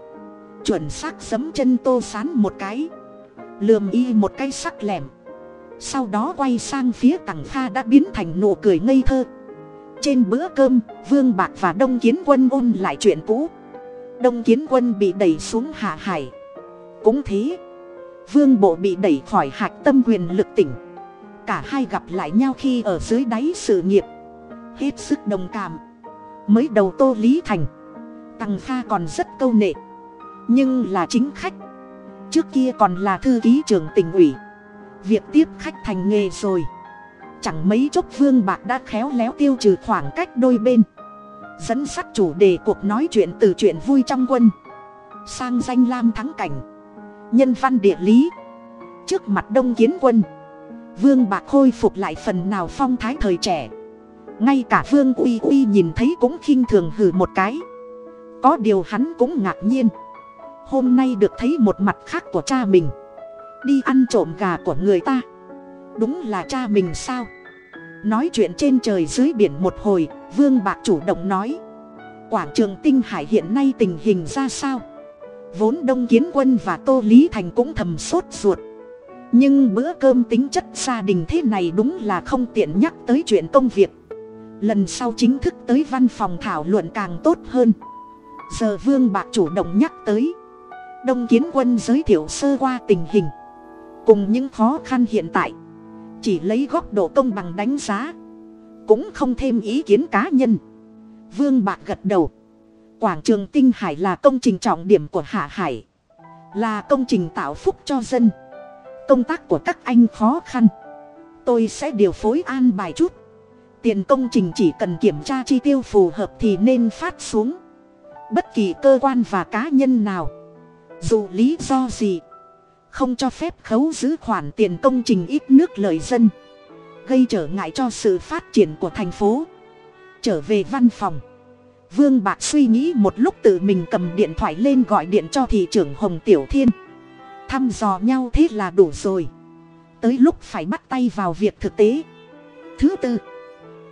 chuẩn xác giấm chân tô sán một cái. Lườm y một cái sắc lẻm. Sau đó quay sang phía tằng kha đã biến thành nụ cười ngây thơ. Trên bữa cơm, vương bạc và đông kiến quân ôn lại chuyện cũ. Đông kiến quân bị đẩy xuống hạ hải. Cũng thế, vương bộ bị đẩy khỏi hạch tâm quyền lực tỉnh. Cả hai gặp lại nhau khi ở dưới đáy sự nghiệp. Hết sức đồng cảm. Mới đầu tô lý thành, tăng kha còn rất câu nệ nhưng là chính khách. Trước kia còn là thư ký trưởng tỉnh ủy. Việc tiếp khách thành nghề rồi. Chẳng mấy chốc vương bạc đã khéo léo tiêu trừ khoảng cách đôi bên. Dẫn sắt chủ đề cuộc nói chuyện từ chuyện vui trong quân. Sang danh lam thắng cảnh. Nhân văn địa lý. Trước mặt đông kiến quân. Vương bạc khôi phục lại phần nào phong thái thời trẻ. Ngay cả vương uy uy nhìn thấy cũng khinh thường hử một cái. Có điều hắn cũng ngạc nhiên hôm nay được thấy một mặt khác của cha mình. Đi ăn trộm gà của người ta. Đúng là cha mình sao? Nói chuyện trên trời dưới biển một hồi, vương bạc chủ động nói. Quảng trường tinh hải hiện nay tình hình ra sao? Vốn đông kiến quân và tô lý thành cũng thầm sốt ruột. Nhưng bữa cơm tính chất gia đình thế này đúng là không tiện nhắc tới chuyện công việc. Lần sau chính thức tới văn phòng thảo luận càng tốt hơn. Giờ vương bạc chủ động nhắc tới đông kiến quân giới thiệu sơ qua tình hình. Cùng những khó khăn hiện tại. Chỉ lấy góc độ công bằng đánh giá. Cũng không thêm ý kiến cá nhân. Vương bạc gật đầu. Quảng trường tinh hải là công trình trọng điểm của hạ hải. Là công trình tạo phúc cho dân. Công tác của các anh khó khăn. Tôi sẽ điều phối an bài chút. Tiền công trình chỉ cần kiểm tra chi tiêu phù hợp thì nên phát xuống. Bất kỳ cơ quan và cá nhân nào dù lý do gì, không cho phép khấu giữ khoản tiền công trình ít nước lợi dân, gây trở ngại cho sự phát triển của thành phố. Trở về văn phòng, vương bạc suy nghĩ một lúc tự mình cầm điện thoại lên gọi điện cho thị trưởng hồng tiểu thiên. Thăm dò nhau thế là đủ rồi. Tới lúc phải bắt tay vào việc thực tế. Thứ tư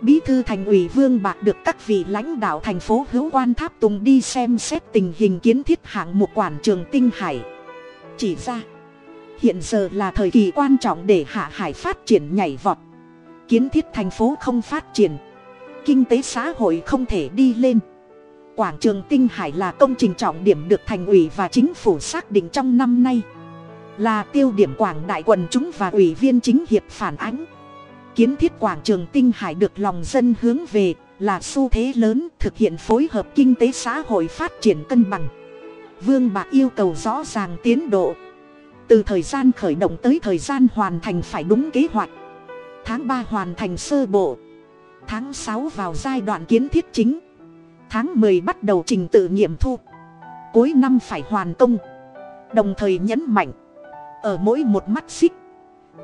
bí thư thành ủy vương bạc được các vị lãnh đạo thành phố hữu quan tháp tùng đi xem xét tình hình kiến thiết hạng mục quản trường tinh hải. Chỉ ra, hiện giờ là thời kỳ quan trọng để hạ hải phát triển nhảy vọt. Kiến thiết thành phố không phát triển, kinh tế xã hội không thể đi lên. Quảng trường tinh hải là công trình trọng điểm được thành ủy và chính phủ xác định trong năm nay. Là tiêu điểm quảng đại quần chúng và ủy viên chính hiệp phản ánh kiến thiết quảng trường tinh hải được lòng dân hướng về, là xu thế lớn thực hiện phối hợp kinh tế xã hội phát triển cân bằng. Vương bạc yêu cầu rõ ràng tiến độ. Từ thời gian khởi động tới thời gian hoàn thành phải đúng kế hoạch. Tháng ba hoàn thành sơ bộ. Tháng sáu vào giai đoạn kiến thiết chính. Tháng m ộ ư ơ i bắt đầu trình tự nghiệm thu. Cuối năm phải hoàn công. Đồng thời nhấn mạnh, ở mỗi một mắt xích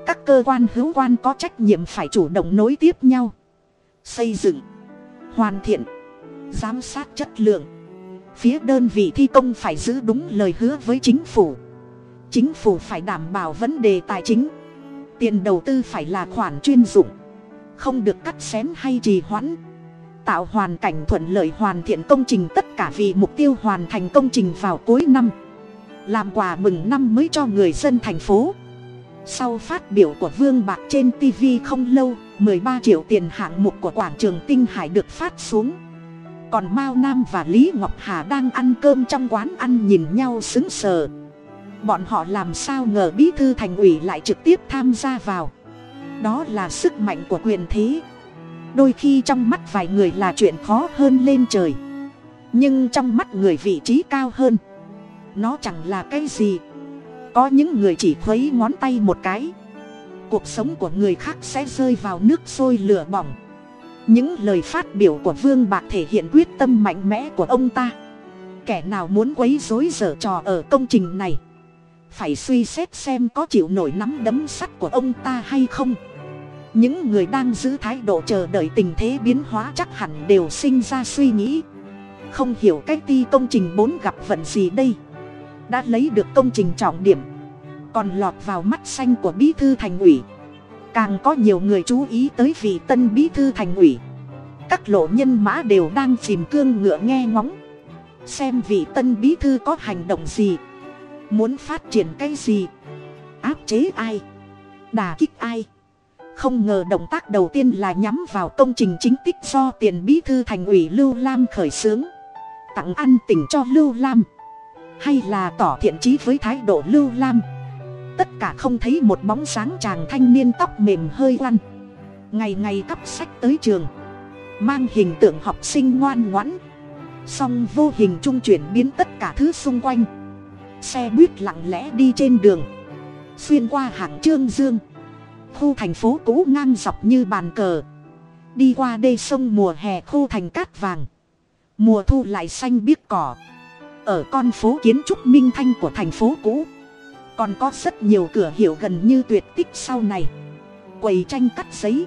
các cơ quan hữu quan có trách nhiệm phải chủ động nối tiếp nhau. Xây dựng, hoàn thiện, giám sát chất lượng. Phía đơn vị thi công phải giữ đúng lời hứa với chính phủ. Chính phủ phải đảm bảo vấn đề tài chính. Tiền đầu tư phải là khoản chuyên dụng. Không được cắt xén hay trì hoãn. Tạo hoàn cảnh thuận lợi hoàn thiện công trình tất cả vì mục tiêu hoàn thành công trình vào cuối năm. Làm quà mừng năm mới cho người dân thành phố sau phát biểu của vương bạc trên tv không lâu 13 triệu tiền hạng mục của quảng trường tinh hải được phát xuống. Còn mao nam và lý ngọc hà đang ăn cơm trong quán ăn nhìn nhau xứng sờ. Bọn họ làm sao ngờ bí thư thành ủy lại trực tiếp tham gia vào. Đó là sức mạnh của quyền thế. Đôi khi trong mắt vài người là chuyện khó hơn lên trời. Nhưng trong mắt người vị trí cao hơn, nó chẳng là cái gì có những người chỉ khuấy ngón tay một cái. Cuộc sống của người khác sẽ rơi vào nước sôi lửa bỏng. Những lời phát biểu của vương bạc thể hiện quyết tâm mạnh mẽ của ông ta. Kẻ nào muốn quấy rối dở trò ở công trình này, phải suy xét xem có chịu nổi nắm đấm sắt của ông ta hay không. Những người đang giữ thái độ chờ đợi tình thế biến hóa chắc hẳn đều sinh ra suy nghĩ. Không hiểu cách ti công trình bốn gặp vận gì đây đã lấy được công trình trọng điểm. Còn lọt vào mắt xanh của bí thư thành ủy. Càng có nhiều người chú ý tới vị tân bí thư thành ủy. Các lộ nhân mã đều đang chìm cương ngựa nghe ngóng. Xem vị tân bí thư có hành động gì. Muốn phát triển cái gì. Áp chế ai. Đà kích ai. Không ngờ động tác đầu tiên là nhắm vào công trình chính tích do tiền bí thư thành ủy lưu lam khởi xướng. Tặng ăn tỉnh cho lưu lam hay là tỏ thiện trí với thái độ lưu lam. Tất cả không thấy một bóng sáng chàng thanh niên tóc mềm hơi oăn ngày ngày cắp sách tới trường, mang hình tượng học sinh ngoan ngoãn. Song vô hình trung chuyển biến tất cả thứ xung quanh. Xe buýt lặng lẽ đi trên đường, xuyên qua hàng trương dương. Khu thành phố cũ ngang dọc như bàn cờ. Đi qua đê sông mùa hè khu thành cát vàng. Mùa thu lại xanh biếc cỏ ở con phố kiến trúc minh thanh của thành phố cũ, còn có rất nhiều cửa hiệu gần như tuyệt tích sau này. Quầy tranh cắt giấy,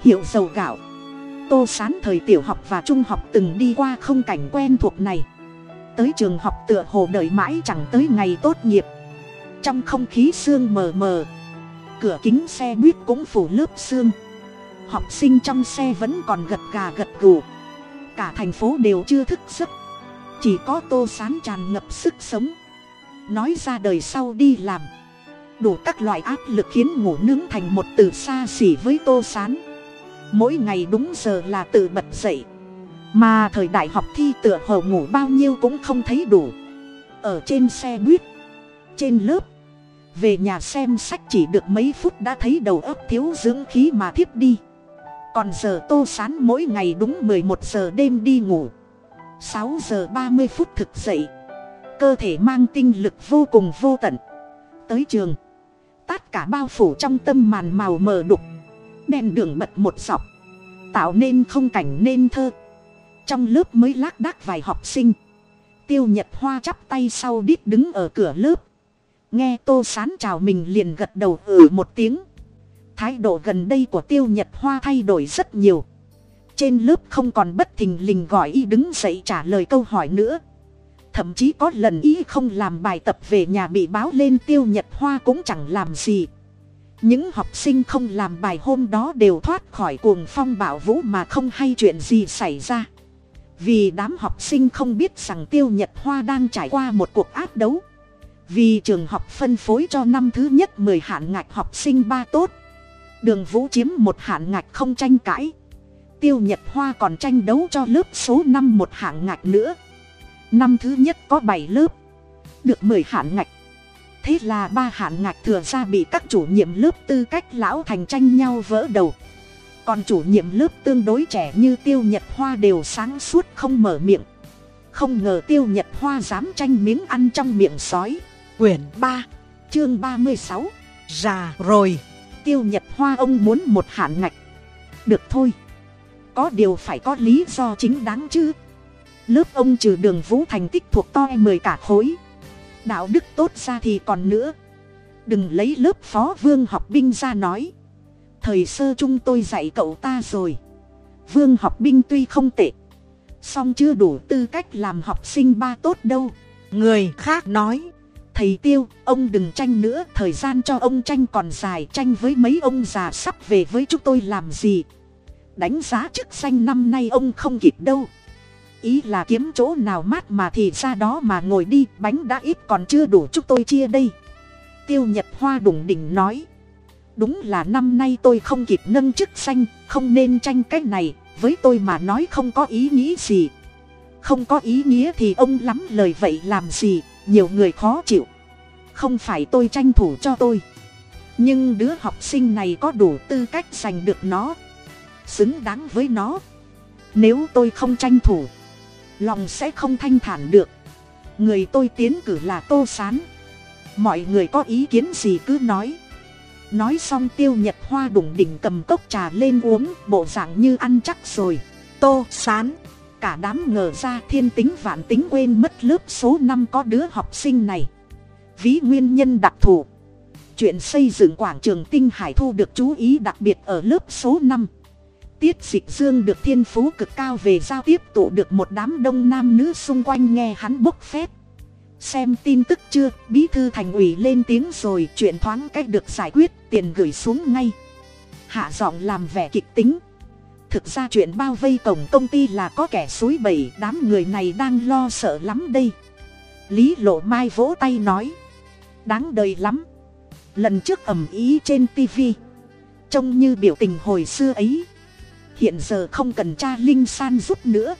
hiệu dầu gạo. Tô sán thời tiểu học và trung học từng đi qua không cảnh quen thuộc này. Tới trường học tựa hồ đợi mãi chẳng tới ngày tốt nghiệp. Trong không khí sương mờ mờ, cửa kính xe buýt cũng phủ lớp sương. Học sinh trong xe vẫn còn gật gà gật gù. Cả thành phố đều chưa thức giấc chỉ có tô sán tràn ngập sức sống. Nói ra đời sau đi làm. Đủ các loại áp lực khiến ngủ nướng thành một từ xa xỉ với tô sán. Mỗi ngày đúng giờ là tự bật dậy. Mà thời đại học thi tựa hồ ngủ bao nhiêu cũng không thấy đủ. Ở trên xe buýt, trên lớp, về nhà xem sách chỉ được mấy phút đã thấy đầu óc thiếu dưỡng khí mà thiếp đi. Còn giờ tô sán mỗi ngày đúng mười một giờ đêm đi ngủ sáu giờ ba mươi phút thực dậy. Cơ thể mang tinh lực vô cùng vô tận. Tới trường. Tất cả bao phủ trong tâm màn màu mờ đục. Đèn đường bật một dọc. Tạo nên không cảnh nên thơ. Trong lớp mới lác đác vài học sinh. Tiêu nhật hoa chắp tay sau đít đứng ở cửa lớp. Nghe tô sán chào mình liền gật đầu ừ một tiếng. Thái độ gần đây của tiêu nhật hoa thay đổi rất nhiều trên lớp không còn bất thình lình gọi y đứng dậy trả lời câu hỏi nữa. Thậm chí có lần y không làm bài tập về nhà bị báo lên tiêu nhật hoa cũng chẳng làm gì. Những học sinh không làm bài hôm đó đều thoát khỏi cuồng phong bảo vũ mà không hay chuyện gì xảy ra. Vì đám học sinh không biết rằng tiêu nhật hoa đang trải qua một cuộc áp đấu. Vì trường học phân phối cho năm thứ nhất mười hạn ngạch học sinh ba tốt. Đường vũ chiếm một hạn ngạch không tranh cãi tiêu nhật hoa còn tranh đấu cho lớp số năm một hạng ngạch nữa. Năm thứ nhất có bảy lớp được mười hạn ngạch. Thế là ba hạn ngạch thừa ra bị các chủ nhiệm lớp tư cách lão thành tranh nhau vỡ đầu. Còn chủ nhiệm lớp tương đối trẻ như tiêu nhật hoa đều sáng suốt không mở miệng. Không ngờ tiêu nhật hoa dám tranh miếng ăn trong miệng sói. Quyển ba chương ba mươi sáu. Già rồi. Tiêu nhật hoa ông muốn một hạn ngạch. Được thôi có điều phải có lý do chính đáng chứ. Lớp ông trừ đường vũ thành tích thuộc to e mười cả khối. Đạo đức tốt ra thì còn nữa. Đừng lấy lớp phó vương học binh ra nói. Thời sơ chung tôi dạy cậu ta rồi. Vương học binh tuy không tệ. Song chưa đủ tư cách làm học sinh ba tốt đâu. Người khác nói. Thầy tiêu, ông đừng tranh nữa. Thời gian cho ông tranh còn dài. Tranh với mấy ông già sắp về với chúng tôi làm gì? Đánh giá chức danh năm nay ông không kịp đâu. Ý là kiếm chỗ nào mát mà thì ra đó mà ngồi đi, bánh đã ít còn chưa đủ chúc tôi chia đây. Tiêu nhật hoa đủng đỉnh nói, đúng là năm nay tôi không kịp nâng chức danh, không nên tranh cái này, với tôi mà nói không có ý nghĩ gì. Không có ý nghĩa thì ông lắm lời vậy làm gì, nhiều người khó chịu. Không phải tôi tranh thủ cho tôi. Nhưng đứa học sinh này có đủ tư cách giành được nó xứng đáng với nó. Nếu tôi không tranh thủ, lòng sẽ không thanh thản được. Người tôi tiến cử là tô s á n mọi người có ý kiến gì cứ nói. Nói xong tiêu nhật hoa đủng đỉnh cầm cốc trà lên uống, bộ dạng như ăn chắc rồi. Tô s á n cả đám ngờ ra thiên tính vạn tính quên mất lớp số năm có đứa học sinh này. Ví nguyên nhân đặc thù. Chuyện xây dựng quảng trường tinh hải thu được chú ý đặc biệt ở lớp số năm tiết dịch dương được thiên phú cực cao về giao tiếp tụ được một đám đông nam nữ xung quanh nghe hắn bốc phét. Xem tin tức chưa, bí thư thành ủy lên tiếng rồi chuyện thoáng cách được giải quyết, tiền gửi xuống ngay. Hạ giọng làm vẻ kịch tính. Thực ra chuyện bao vây cổng công ty là có kẻ suối bẩy, đám người này đang lo sợ lắm đây. Lý lộ mai vỗ tay nói. Đáng đời lắm. Lần trước ầm ý trên tv trông như biểu tình hồi xưa ấy hiện giờ không cần cha linh san giúp nữa.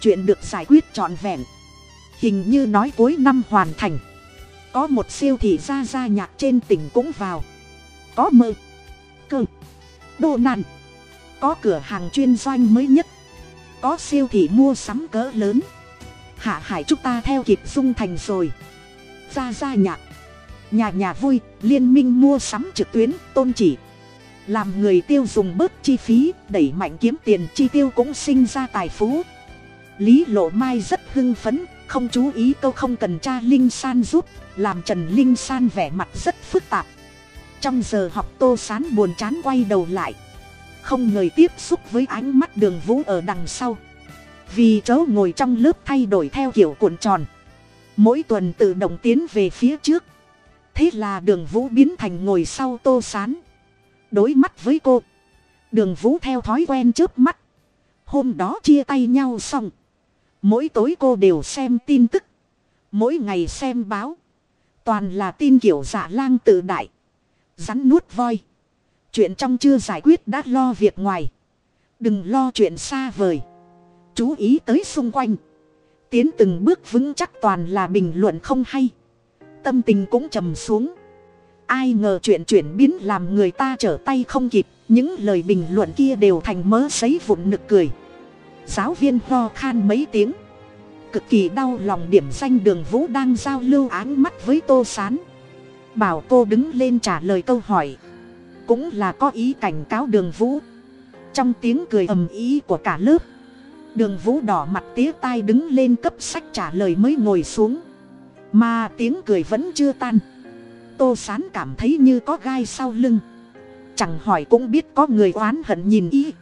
Chuyện được giải quyết trọn vẹn. Hình như nói cuối năm hoàn thành. Có một siêu thị ra ra nhạc trên tỉnh cũng vào. Có mơ. Cơ. Đồ nàn. Có cửa hàng chuyên doanh mới nhất. Có siêu thị mua sắm cỡ lớn. Hạ hải chúng ta theo kịp dung thành rồi. Ra ra nhạc. Nhà nhà vui, liên minh mua sắm trực tuyến, tôn chỉ làm người tiêu dùng bớt chi phí, đẩy mạnh kiếm tiền, chi tiêu cũng sinh ra tài phú. Lý lộ mai rất hưng phấn, không chú ý câu không cần cha linh san giúp, làm trần linh san vẻ mặt rất phức tạp. Trong giờ học tô sán buồn chán quay đầu lại. Không người tiếp xúc với ánh mắt đường vũ ở đằng sau. Vì chớ ngồi trong lớp thay đổi theo kiểu cuộn tròn. Mỗi tuần tự động tiến về phía trước. Thế là đường vũ biến thành ngồi sau tô sán đối mắt với cô. Đường vũ theo thói quen trước mắt. Hôm đó chia tay nhau xong. Mỗi tối cô đều xem tin tức. Mỗi ngày xem báo. Toàn là tin kiểu giả lang tự đại. Rắn nuốt voi. Chuyện trong chưa giải quyết đã lo việc ngoài. Đừng lo chuyện xa vời. Chú ý tới xung quanh. Tiến từng bước vững chắc toàn là bình luận không hay. Tâm tình cũng trầm xuống ai ngờ chuyện chuyển biến làm người ta trở tay không kịp, những lời bình luận kia đều thành mớ giấy vụn nực cười. Giáo viên ho khan mấy tiếng. Cực kỳ đau lòng điểm danh đường vũ đang giao lưu áng mắt với tô s á n bảo cô đứng lên trả lời câu hỏi. Cũng là có ý cảnh cáo đường vũ. Trong tiếng cười ầm ý của cả lớp, đường vũ đỏ mặt tía tai đứng lên cấp sách trả lời mới ngồi xuống. Mà tiếng cười vẫn chưa tan tô sán cảm thấy như có gai sau lưng. Chẳng hỏi cũng biết có người oán hận nhìn y.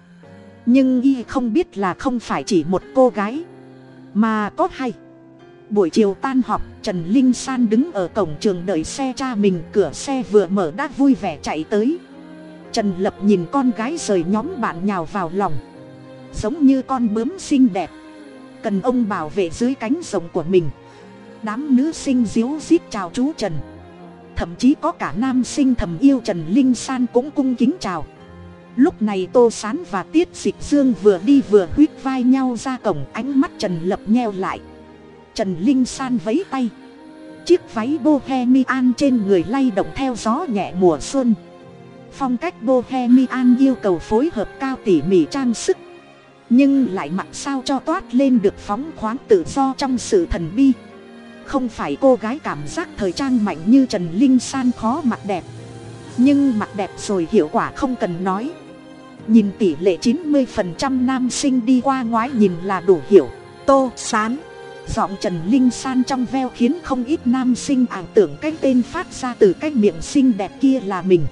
Nhưng y không biết là không phải chỉ một cô gái, mà có hay buổi chiều tan họp, trần linh san đứng ở cổng trường đợi xe cha mình, cửa xe vừa mở đã vui vẻ chạy tới. Trần lập nhìn con gái rời nhóm bạn nhào vào lòng. Giống như con bướm xinh đẹp. Cần ông bảo vệ dưới cánh rồng của mình. Đám nữ sinh díu rít chào chú trần thậm chí có cả nam sinh thầm yêu trần linh san cũng cung kính chào. Lúc này tô s á n và tiết dịch dương vừa đi vừa huýt vai nhau ra cổng, ánh mắt trần lập nheo lại. Trần linh san vấy tay. Chiếc váy bohemian trên người lay động theo gió nhẹ mùa xuân. Phong cách bohemian yêu cầu phối hợp cao tỉ mỉ trang sức. Nhưng lại mặc sao cho toát lên được phóng khoáng tự do trong sự thần bi không phải cô gái cảm giác thời trang mạnh như trần linh san khó mặc đẹp. Nhưng mặc đẹp rồi hiệu quả không cần nói. Nhìn tỷ lệ chín mươi phần trăm nam sinh đi qua ngoái nhìn là đủ hiểu. Tô sán. Giọng trần linh san trong veo khiến không ít nam sinh ảo tưởng cái tên phát ra từ cái miệng xinh đẹp kia là mình.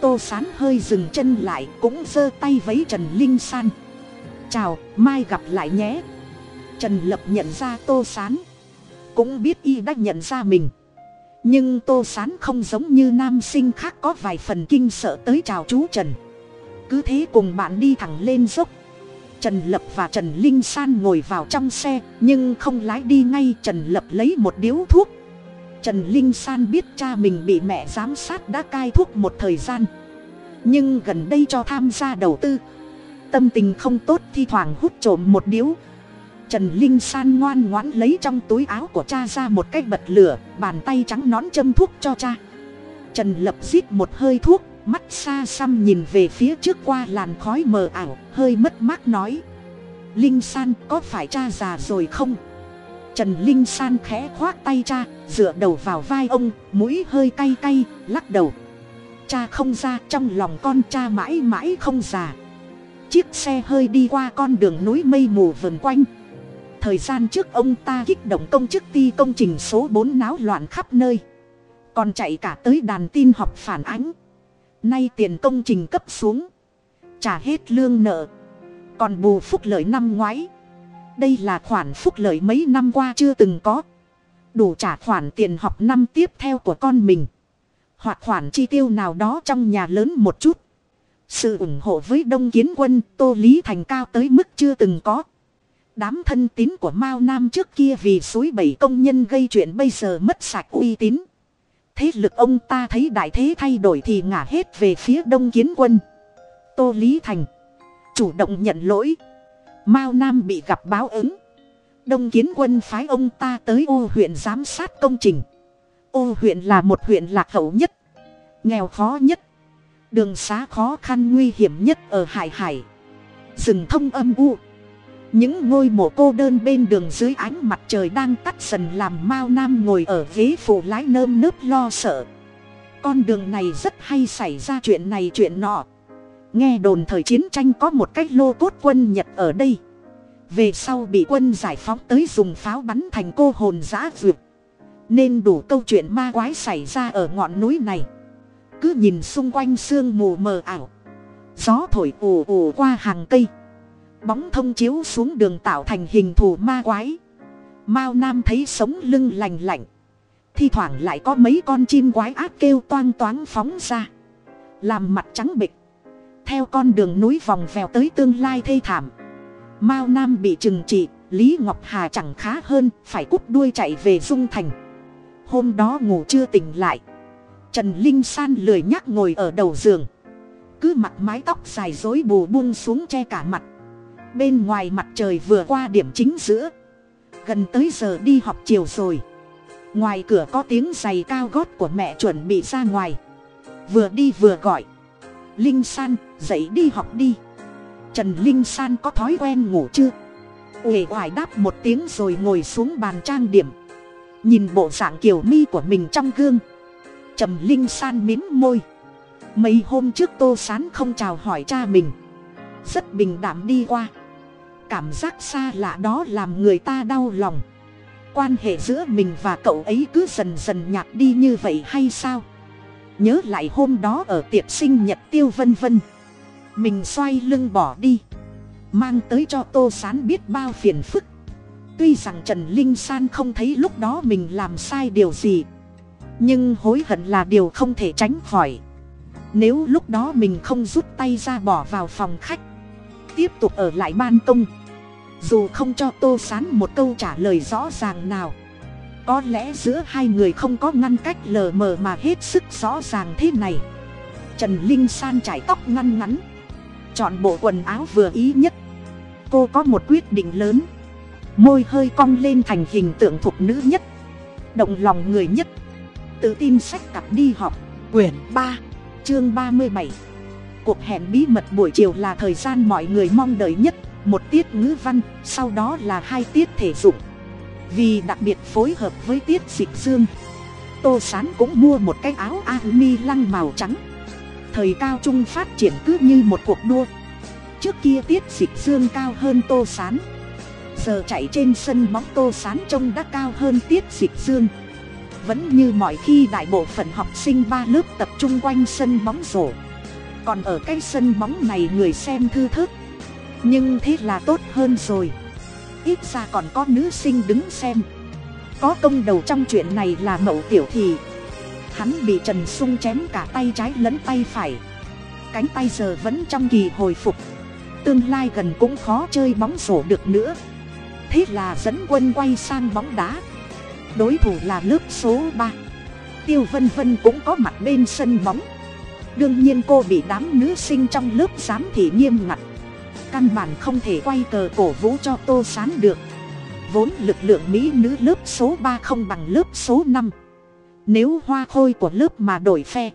Tô sán hơi dừng chân lại cũng giơ tay vấy trần linh san. Chào, mai gặp lại nhé. Trần lập nhận ra tô sán cũng biết y đã nhận ra mình. Nhưng tô sán không giống như nam sinh khác có vài phần kinh sợ tới chào chú trần. Cứ thế cùng bạn đi thẳng lên dốc. Trần lập và trần linh san ngồi vào trong xe, nhưng không lái đi ngay, trần lập lấy một điếu thuốc. Trần linh san biết cha mình bị mẹ giám sát đã cai thuốc một thời gian. Nhưng gần đây cho tham gia đầu tư. Tâm tình không tốt thi thoảng hút trộm một điếu trần linh san ngoan ngoãn lấy trong túi áo của cha ra một cái bật lửa, bàn tay trắng nón châm thuốc cho cha. Trần lập rít một hơi thuốc, mắt xa xăm nhìn về phía trước qua làn khói mờ ảo, hơi mất mát nói. Linh san, có phải cha già rồi không? Trần linh san khẽ khoác tay cha, dựa đầu vào vai ông, mũi hơi cay cay, lắc đầu. Cha không ra, trong lòng con cha mãi mãi không già. Chiếc xe hơi đi qua con đường núi mây mù vần quanh thời gian trước ông ta kích động công chức ty công trình số bốn náo loạn khắp nơi. Còn chạy cả tới đàn tin học phản ánh. Nay tiền công trình cấp xuống. Trả hết lương nợ. Còn bù phúc lợi năm ngoái. Đây là khoản phúc lợi mấy năm qua chưa từng có. Đủ trả khoản tiền học năm tiếp theo của con mình. Hoặc khoản chi tiêu nào đó trong nhà lớn một chút. Sự ủng hộ với đông kiến quân, tô lý thành cao tới mức chưa từng có đám thân tín của mao nam trước kia vì suối bảy công nhân gây chuyện bây giờ mất sạch uy tín. Thế lực ông ta thấy đại thế thay đổi thì ngả hết về phía đông kiến quân. Tô lý thành. Chủ động nhận lỗi. Mao nam bị gặp báo ứng. Đông kiến quân phái ông ta tới ô huyện giám sát công trình. Ô huyện là một huyện lạc hậu nhất. Nghèo khó nhất. Đường xá khó khăn nguy hiểm nhất ở hải hải. Rừng thông âm u những ngôi mộ cô đơn bên đường dưới ánh mặt trời đang tắt dần làm mao nam ngồi ở ghế phụ lái nơm nớp lo sợ. Con đường này rất hay xảy ra chuyện này chuyện nọ. Nghe đồn thời chiến tranh có một cách lô cốt quân nhật ở đây. Về sau bị quân giải phóng tới dùng pháo bắn thành cô hồn giã duyệt nên đủ câu chuyện ma quái xảy ra ở ngọn núi này. Cứ nhìn xung quanh sương mù mờ ảo. Gió thổi ù ù qua hàng cây bóng thông chiếu xuống đường tạo thành hình thù ma quái. Mao nam thấy sống lưng lành lạnh. Thi thoảng lại có mấy con chim quái ác kêu toang toáng phóng ra. Làm mặt trắng bịch. Theo con đường núi vòng vèo tới tương lai thê thảm. Mao nam bị trừng trị, lý ngọc hà chẳng khá hơn, phải cút đuôi chạy về dung thành. Hôm đó ngủ chưa tỉnh lại. Trần linh san lười nhắc ngồi ở đầu giường. Cứ mặc mái tóc dài dối bù buông xuống che cả mặt bên ngoài mặt trời vừa qua điểm chính giữa. Gần tới giờ đi học chiều rồi. Ngoài cửa có tiếng giày cao gót của mẹ chuẩn bị ra ngoài. Vừa đi vừa gọi. Linh san, dậy đi học đi. Trần linh san có thói quen ngủ chưa? Uể oải đáp một tiếng rồi ngồi xuống bàn trang điểm. Nhìn bộ dạng kiều mi của mình trong gương. Trầm linh san mím môi. Mấy hôm trước tô sán không chào hỏi cha mình. Rất bình đảm đi qua cảm giác xa lạ đó làm người ta đau lòng. Quan hệ giữa mình và cậu ấy cứ dần dần nhạt đi như vậy hay sao? Nhớ lại hôm đó ở tiệc sinh nhật tiêu vân vân. Mình xoay lưng bỏ đi. Mang tới cho tô sán biết bao phiền phức. Tuy rằng trần linh san không thấy lúc đó mình làm sai điều gì, nhưng hối hận là điều không thể tránh khỏi. Nếu lúc đó mình không rút tay ra bỏ vào phòng khách, tiếp tục ở lại ban công dù không cho tô sán một câu trả lời rõ ràng nào. Có lẽ giữa hai người không có ngăn cách lờ mờ mà hết sức rõ ràng thế này. Trần linh san trải tóc ngăn ngắn. Chọn bộ quần áo vừa ý nhất. Cô có một quyết định lớn. Môi hơi cong lên thành hình tượng thục nữ nhất. Động lòng người nhất. Tự tin sách cặp đi học quyển ba, chương ba mươi bảy. Cuộc hẹn bí mật buổi chiều là thời gian mọi người mong đợi nhất một tiết ngữ văn, sau đó là hai tiết thể dục. Vì đặc biệt phối hợp với tiết dịch dương, tô sán cũng mua một cái áo a lăng màu trắng. Thời cao trung phát triển cứ như một cuộc đua. Trước kia tiết dịch dương cao hơn tô sán. Giờ chạy trên sân bóng tô sán trông đã cao hơn tiết dịch dương. Vẫn như mọi khi đại bộ phận học sinh ba lớp tập trung quanh sân bóng rổ. Còn ở cái sân bóng này người xem thư thức nhưng thế là tốt hơn rồi. Ít ra còn có nữ sinh đứng xem. Có công đầu trong chuyện này là mậu tiểu thì. Hắn bị trần sung chém cả tay trái lẫn tay phải. Cánh tay giờ vẫn trong kỳ hồi phục. Tương lai gần cũng khó chơi bóng rổ được nữa. Thế là dẫn quân quay sang bóng đá. Đối thủ là lớp số ba. Tiêu vân vân cũng có mặt bên sân bóng. Đương nhiên cô bị đám nữ sinh trong lớp giám thị nghiêm ngặt căn bản không thể quay cờ cổ vũ cho tô sán được. Vốn lực lượng mỹ nữ lớp số ba không bằng lớp số năm. Nếu hoa khôi của lớp mà đổi phe,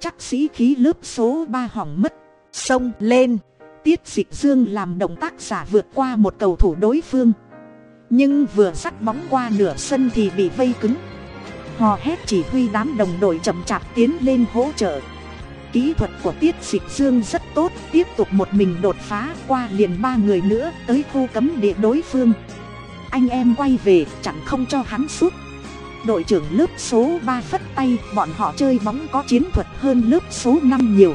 chắc sĩ khí lớp số ba hỏng mất. Xông lên, tiết dịch dương làm động tác giả vượt qua một cầu thủ đối phương. Nhưng vừa sắt bóng qua nửa sân thì bị vây cứng. Hò hét chỉ huy đám đồng đội chậm chạp tiến lên hỗ trợ kỹ thuật của tiết dịch dương rất tốt, tiếp tục một mình đột phá qua liền ba người nữa tới khu cấm địa đối phương. Anh em quay về, chẳng không cho hắn sút đội trưởng lớp số ba phất tay, bọn họ chơi bóng có chiến thuật hơn lớp số năm nhiều.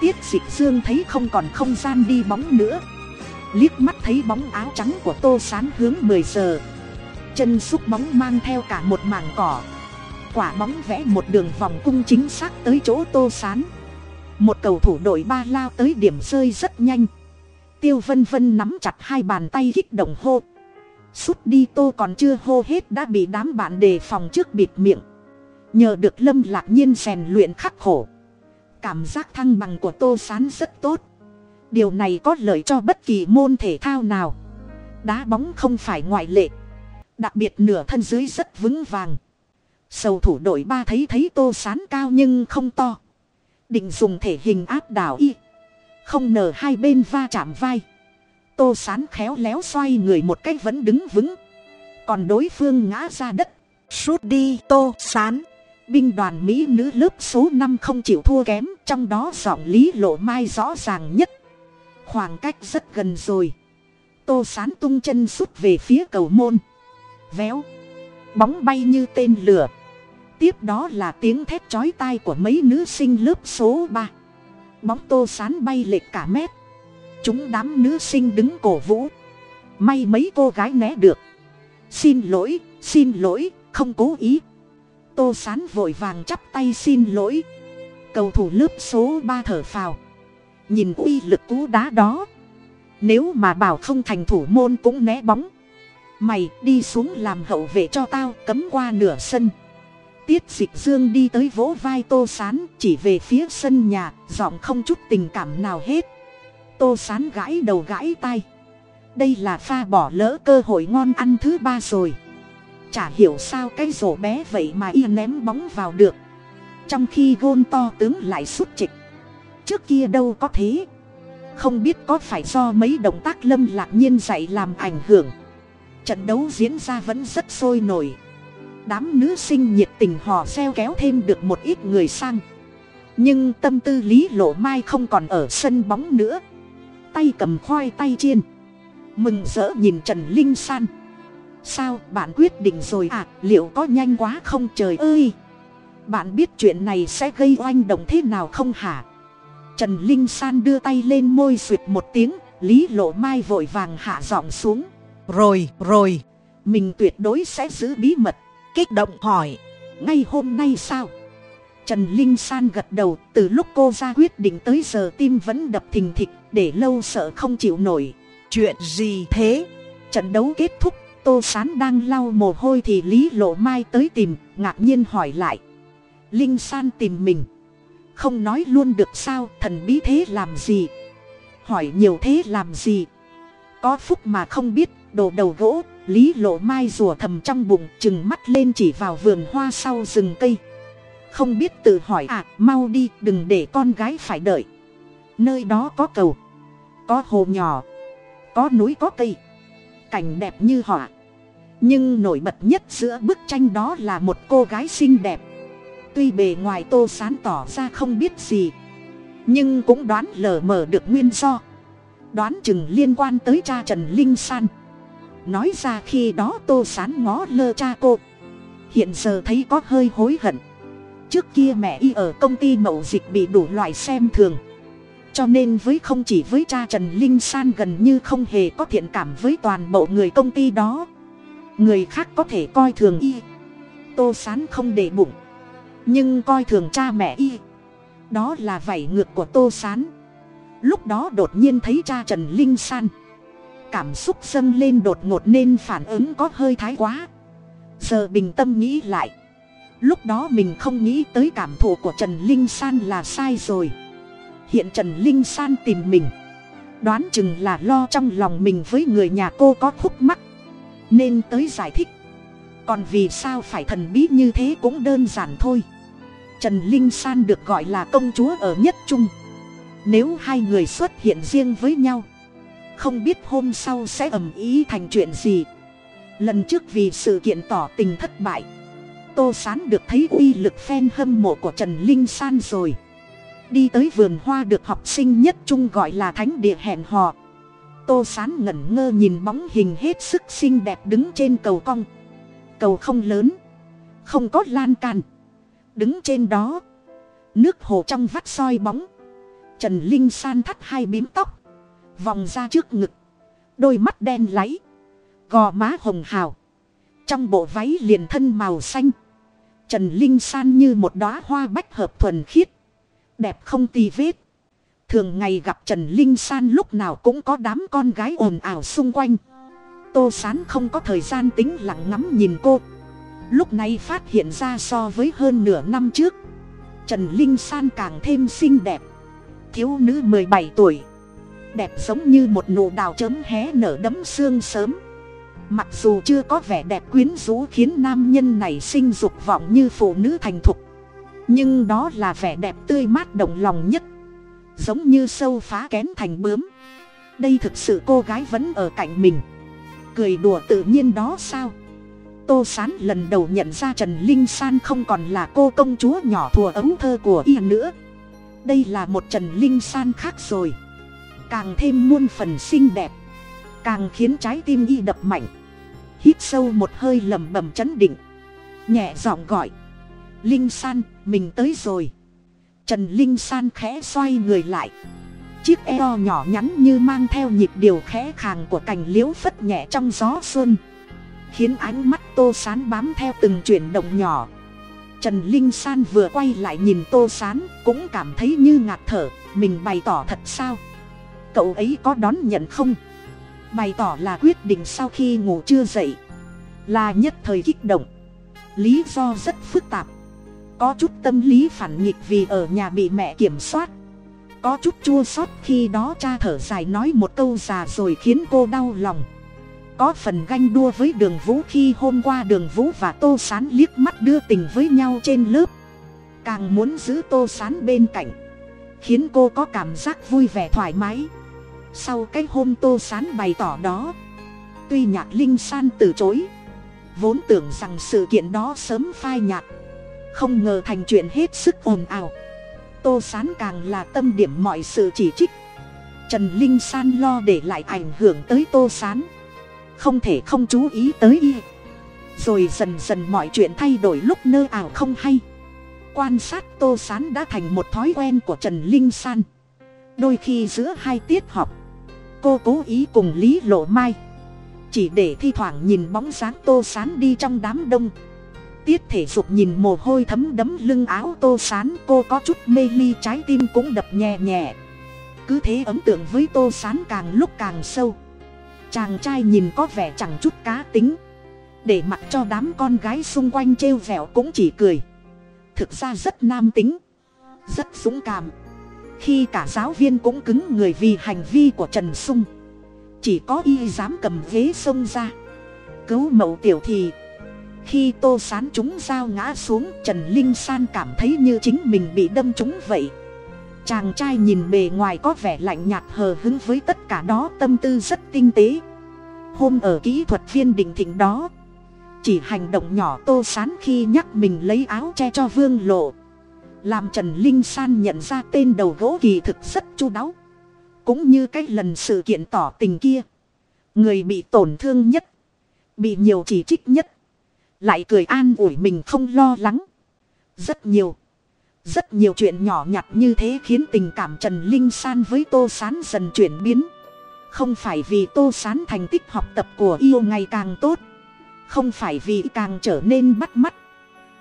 Tiết dịch dương thấy không còn không gian đi bóng nữa. Liếc mắt thấy bóng áo trắng của tô sán hướng mười giờ. Chân xúc bóng mang theo cả một mảng cỏ quả bóng vẽ một đường vòng cung chính xác tới chỗ tô sán. Một cầu thủ đội ba lao tới điểm rơi rất nhanh. Tiêu vân vân nắm chặt hai bàn tay kích động hô. Sút đi tô còn chưa hô hết đã bị đám bạn đề phòng trước bịt miệng. Nhờ được lâm lạc nhiên rèn luyện khắc khổ. Cảm giác thăng bằng của tô sán rất tốt. Điều này có lợi cho bất kỳ môn thể thao nào. Đá bóng không phải ngoại lệ. Đặc biệt nửa thân dưới rất vững vàng sầu thủ đội ba thấy thấy tô sán cao nhưng không to. Định dùng thể hình áp đảo y. Không nở hai bên va chạm vai. Tô sán khéo léo xoay người một cách vẫn đứng vững. Còn đối phương ngã ra đất. Sút đi, tô sán. Binh đoàn mỹ nữ lớp số năm không chịu thua kém, trong đó giọng lý lộ mai rõ ràng nhất. Khoảng cách rất gần rồi. Tô sán tung chân sút về phía cầu môn. Véo. Bóng bay như tên lửa tiếp đó là tiếng thét chói tai của mấy nữ sinh lớp số ba. Bóng tô sán bay lệch cả mét. Chúng đám nữ sinh đứng cổ vũ. May mấy cô gái né được. Xin lỗi xin lỗi, không cố ý. Tô sán vội vàng chắp tay xin lỗi. Cầu thủ lớp số ba thở phào. Nhìn uy lực cú đá đó. Nếu mà bảo không thành thủ môn cũng né bóng. Mày, đi xuống làm hậu vệ cho tao, cấm qua nửa sân tiết dịch dương đi tới vỗ vai tô sán, chỉ về phía sân nhà, giọng không chút tình cảm nào hết. Tô sán gãi đầu gãi tay đây là pha bỏ lỡ cơ hội ngon ăn thứ ba rồi. Chả hiểu sao cái rổ bé vậy mà y ném bóng vào được. Trong khi gôn to tướng lại sút trịch trước kia đâu có thế. Không biết có phải do mấy động tác lâm lạc nhiên dạy làm ảnh hưởng. Trận đấu diễn ra vẫn rất sôi nổi đám nữ sinh nhiệt tình hò xeo kéo thêm được một ít người sang. Nhưng tâm tư lý lộ mai không còn ở sân bóng nữa. Tay cầm khoai tay chiên. Mừng rỡ nhìn trần linh san. Sao bạn quyết định rồi à? Liệu có nhanh quá không? Trời ơi! Bạn biết chuyện này sẽ gây oanh động thế nào không hả? Trần linh san đưa tay lên môi suyệt một tiếng. Lý lộ mai vội vàng hạ giọng xuống. Rồi rồi. Mình tuyệt đối sẽ giữ bí mật kích động hỏi, ngay hôm nay sao? Trần linh san gật đầu, từ lúc cô ra quyết định tới giờ tim vẫn đập thình thịch, để lâu sợ không chịu nổi. Chuyện gì thế? Trận đấu kết thúc, tô sán đang lau mồ hôi thì lý lộ mai tới tìm, ngạc nhiên hỏi lại. Linh san tìm mình. Không nói luôn được sao, thần bí thế làm gì? Hỏi nhiều thế làm gì? Có phúc mà không biết, đồ đầu gỗ lý lộ mai rùa thầm trong bụng, chừng mắt lên chỉ vào vườn hoa sau rừng cây. Không biết tự hỏi à mau đi, đừng để con gái phải đợi. Nơi đó có cầu, có hồ nhỏ, có núi có cây. Cảnh đẹp như họa nhưng nổi bật nhất giữa bức tranh đó là một cô gái xinh đẹp. Tuy bề ngoài tô sán tỏ ra không biết gì, nhưng cũng đoán lờ mờ được nguyên do. Đoán chừng liên quan tới cha trần linh san nói ra khi đó tô sán ngó lơ cha cô. Hiện giờ thấy có hơi hối hận. Trước kia mẹ y ở công ty mậu dịch bị đủ loại xem thường. Cho nên với không chỉ với cha trần linh san gần như không hề có thiện cảm với toàn bộ người công ty đó. Người khác có thể coi thường y. Tô sán không để bụng. Nhưng coi thường cha mẹ y. Đó là vảy ngược của tô sán. Lúc đó đột nhiên thấy cha trần linh san cảm xúc dâng lên đột ngột nên phản ứng có hơi thái quá. Giờ bình tâm nghĩ lại. Lúc đó mình không nghĩ tới cảm thụ của trần linh san là sai rồi. Hiện trần linh san tìm mình. Đoán chừng là lo trong lòng mình với người nhà cô có khúc mắc. Nên tới giải thích. Còn vì sao phải thần bí như thế cũng đơn giản thôi. Trần linh san được gọi là công chúa ở nhất trung. Nếu hai người xuất hiện riêng với nhau không biết hôm sau sẽ ầm ý thành chuyện gì. Lần trước vì sự kiện tỏ tình thất bại, tô sán được thấy uy lực phen hâm mộ của trần linh san rồi. Đi tới vườn hoa được học sinh nhất trung gọi là thánh địa hẹn hò. Tô sán ngẩn ngơ nhìn bóng hình hết sức xinh đẹp đứng trên cầu cong. Cầu không lớn, không có lan can. Đứng trên đó, nước hồ trong vắt soi bóng. Trần linh san thắt hai bím tóc vòng ra trước ngực. Đôi mắt đen láy. Gò má hồng hào. Trong bộ váy liền thân màu xanh. Trần linh san như một đóa hoa bách hợp thuần khiết. Đẹp không tì vết. Thường ngày gặp trần linh san lúc nào cũng có đám con gái ồn ào xung quanh. Tô sán không có thời gian tính lặng ngắm nhìn cô. Lúc này phát hiện ra so với hơn nửa năm trước, trần linh san càng thêm xinh đẹp. Thiếu nữ mười bảy tuổi đẹp giống như một nụ đào chớm hé nở đấm xương sớm. Mặc dù chưa có vẻ đẹp quyến rũ khiến nam nhân này sinh dục vọng như phụ nữ thành thục, nhưng đó là vẻ đẹp tươi mát động lòng nhất, giống như sâu phá kén thành bướm. Đây thực sự cô gái vẫn ở cạnh mình. Cười đùa tự nhiên đó sao? Tô sán lần đầu nhận ra trần linh san không còn là cô công chúa nhỏ thùa ấu thơ của y nữa. Đây là một trần linh san khác rồi càng thêm muôn phần xinh đẹp, càng khiến trái tim y đập mạnh. Hít sâu một hơi lầm bầm chấn định, nhẹ giọng gọi, linh san, mình tới rồi. Trần linh san khẽ xoay người lại. Chiếc eo nhỏ nhắn như mang theo nhịp điều khẽ khàng của cành liễu phất nhẹ trong gió xuân, khiến ánh mắt tô sán bám theo từng chuyển động nhỏ. Trần linh san vừa quay lại nhìn tô sán, cũng cảm thấy như ngạt thở, mình bày tỏ thật sao? Cậu ấy có đón nhận không? Bày tỏ là quyết định sau khi ngủ chưa dậy. Là nhất thời kích động. Lý do rất phức tạp. Có chút tâm lý phản nghịch vì ở nhà bị mẹ kiểm soát. Có chút chua xót khi đó cha thở dài nói một câu già rồi khiến cô đau lòng. Có phần ganh đua với đường vũ khi hôm qua đường vũ và tô sán liếc mắt đưa tình với nhau trên lớp. Càng muốn giữ tô sán bên cạnh, khiến cô có cảm giác vui vẻ thoải mái sau cái hôm tô sán bày tỏ đó, tuy nhạc linh san từ chối, vốn tưởng rằng sự kiện đó sớm phai nhạt, không ngờ thành chuyện hết sức ồn ào. Tô sán càng là tâm điểm mọi sự chỉ trích. Trần linh san lo để lại ảnh hưởng tới tô sán, không thể không chú ý tới y. Rồi dần dần mọi chuyện thay đổi lúc nơ ảo không hay. Quan sát tô sán đã thành một thói quen của trần linh san. Đôi khi giữa hai tiết học cô cố ý cùng lý lộ mai. Chỉ để thi thoảng nhìn bóng dáng tô sán đi trong đám đông. Tiết thể dục nhìn mồ hôi thấm đấm lưng áo tô sán, cô có chút mê ly, trái tim cũng đập nhẹ nhẹ. Cứ thế ấn tượng với tô sán càng lúc càng sâu. Chàng trai nhìn có vẻ chẳng chút cá tính. Để mặc cho đám con gái xung quanh trêu vẹo cũng chỉ cười. Thực ra rất nam tính, rất dũng cảm khi cả giáo viên cũng cứng người vì hành vi của trần sung, chỉ có y dám cầm ghế xông ra. Cứu mẫu tiểu thì, khi tô sán chúng dao ngã xuống, trần linh san cảm thấy như chính mình bị đâm chúng vậy. Chàng trai nhìn bề ngoài có vẻ lạnh nhạt hờ hứng với tất cả đó, tâm tư rất tinh tế. Hôm ở kỹ thuật viên định thịnh đó, chỉ hành động nhỏ tô sán khi nhắc mình lấy áo che cho vương lộ làm trần linh san nhận ra tên đầu gỗ kỳ thực rất chu đáo. Cũng như cái lần sự kiện tỏ tình kia. Người bị tổn thương nhất, bị nhiều chỉ trích nhất, lại cười an ủi mình không lo lắng. Rất nhiều rất nhiều chuyện nhỏ nhặt như thế khiến tình cảm trần linh san với tô sán dần chuyển biến. Không phải vì tô sán thành tích học tập của yêu ngày càng tốt, không phải vì càng trở nên bắt mắt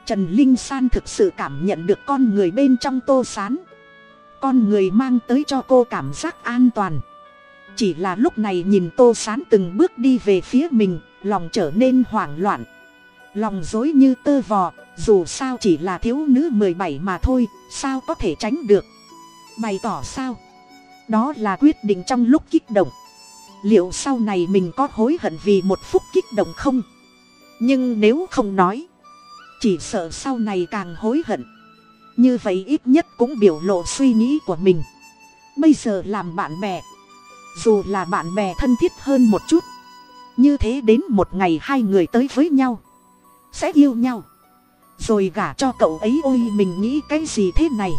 trần linh san thực sự cảm nhận được con người bên trong tô sán. Con người mang tới cho cô cảm giác an toàn. Chỉ là lúc này nhìn tô sán từng bước đi về phía mình, lòng trở nên hoảng loạn. Lòng dối như tơ vò, dù sao chỉ là thiếu nữ mười bảy mà thôi, sao có thể tránh được? Bày tỏ sao? Đó là quyết định trong lúc kích động. Liệu sau này mình có hối hận vì một phút kích động không? Nhưng nếu không nói chỉ sợ sau này càng hối hận. Như vậy ít nhất cũng biểu lộ suy nghĩ của mình. Bây giờ làm bạn bè. Dù là bạn bè thân thiết hơn một chút. Như thế đến một ngày hai người tới với nhau. Sẽ yêu nhau. Rồi gả cho cậu ấy ôi mình nghĩ cái gì thế này.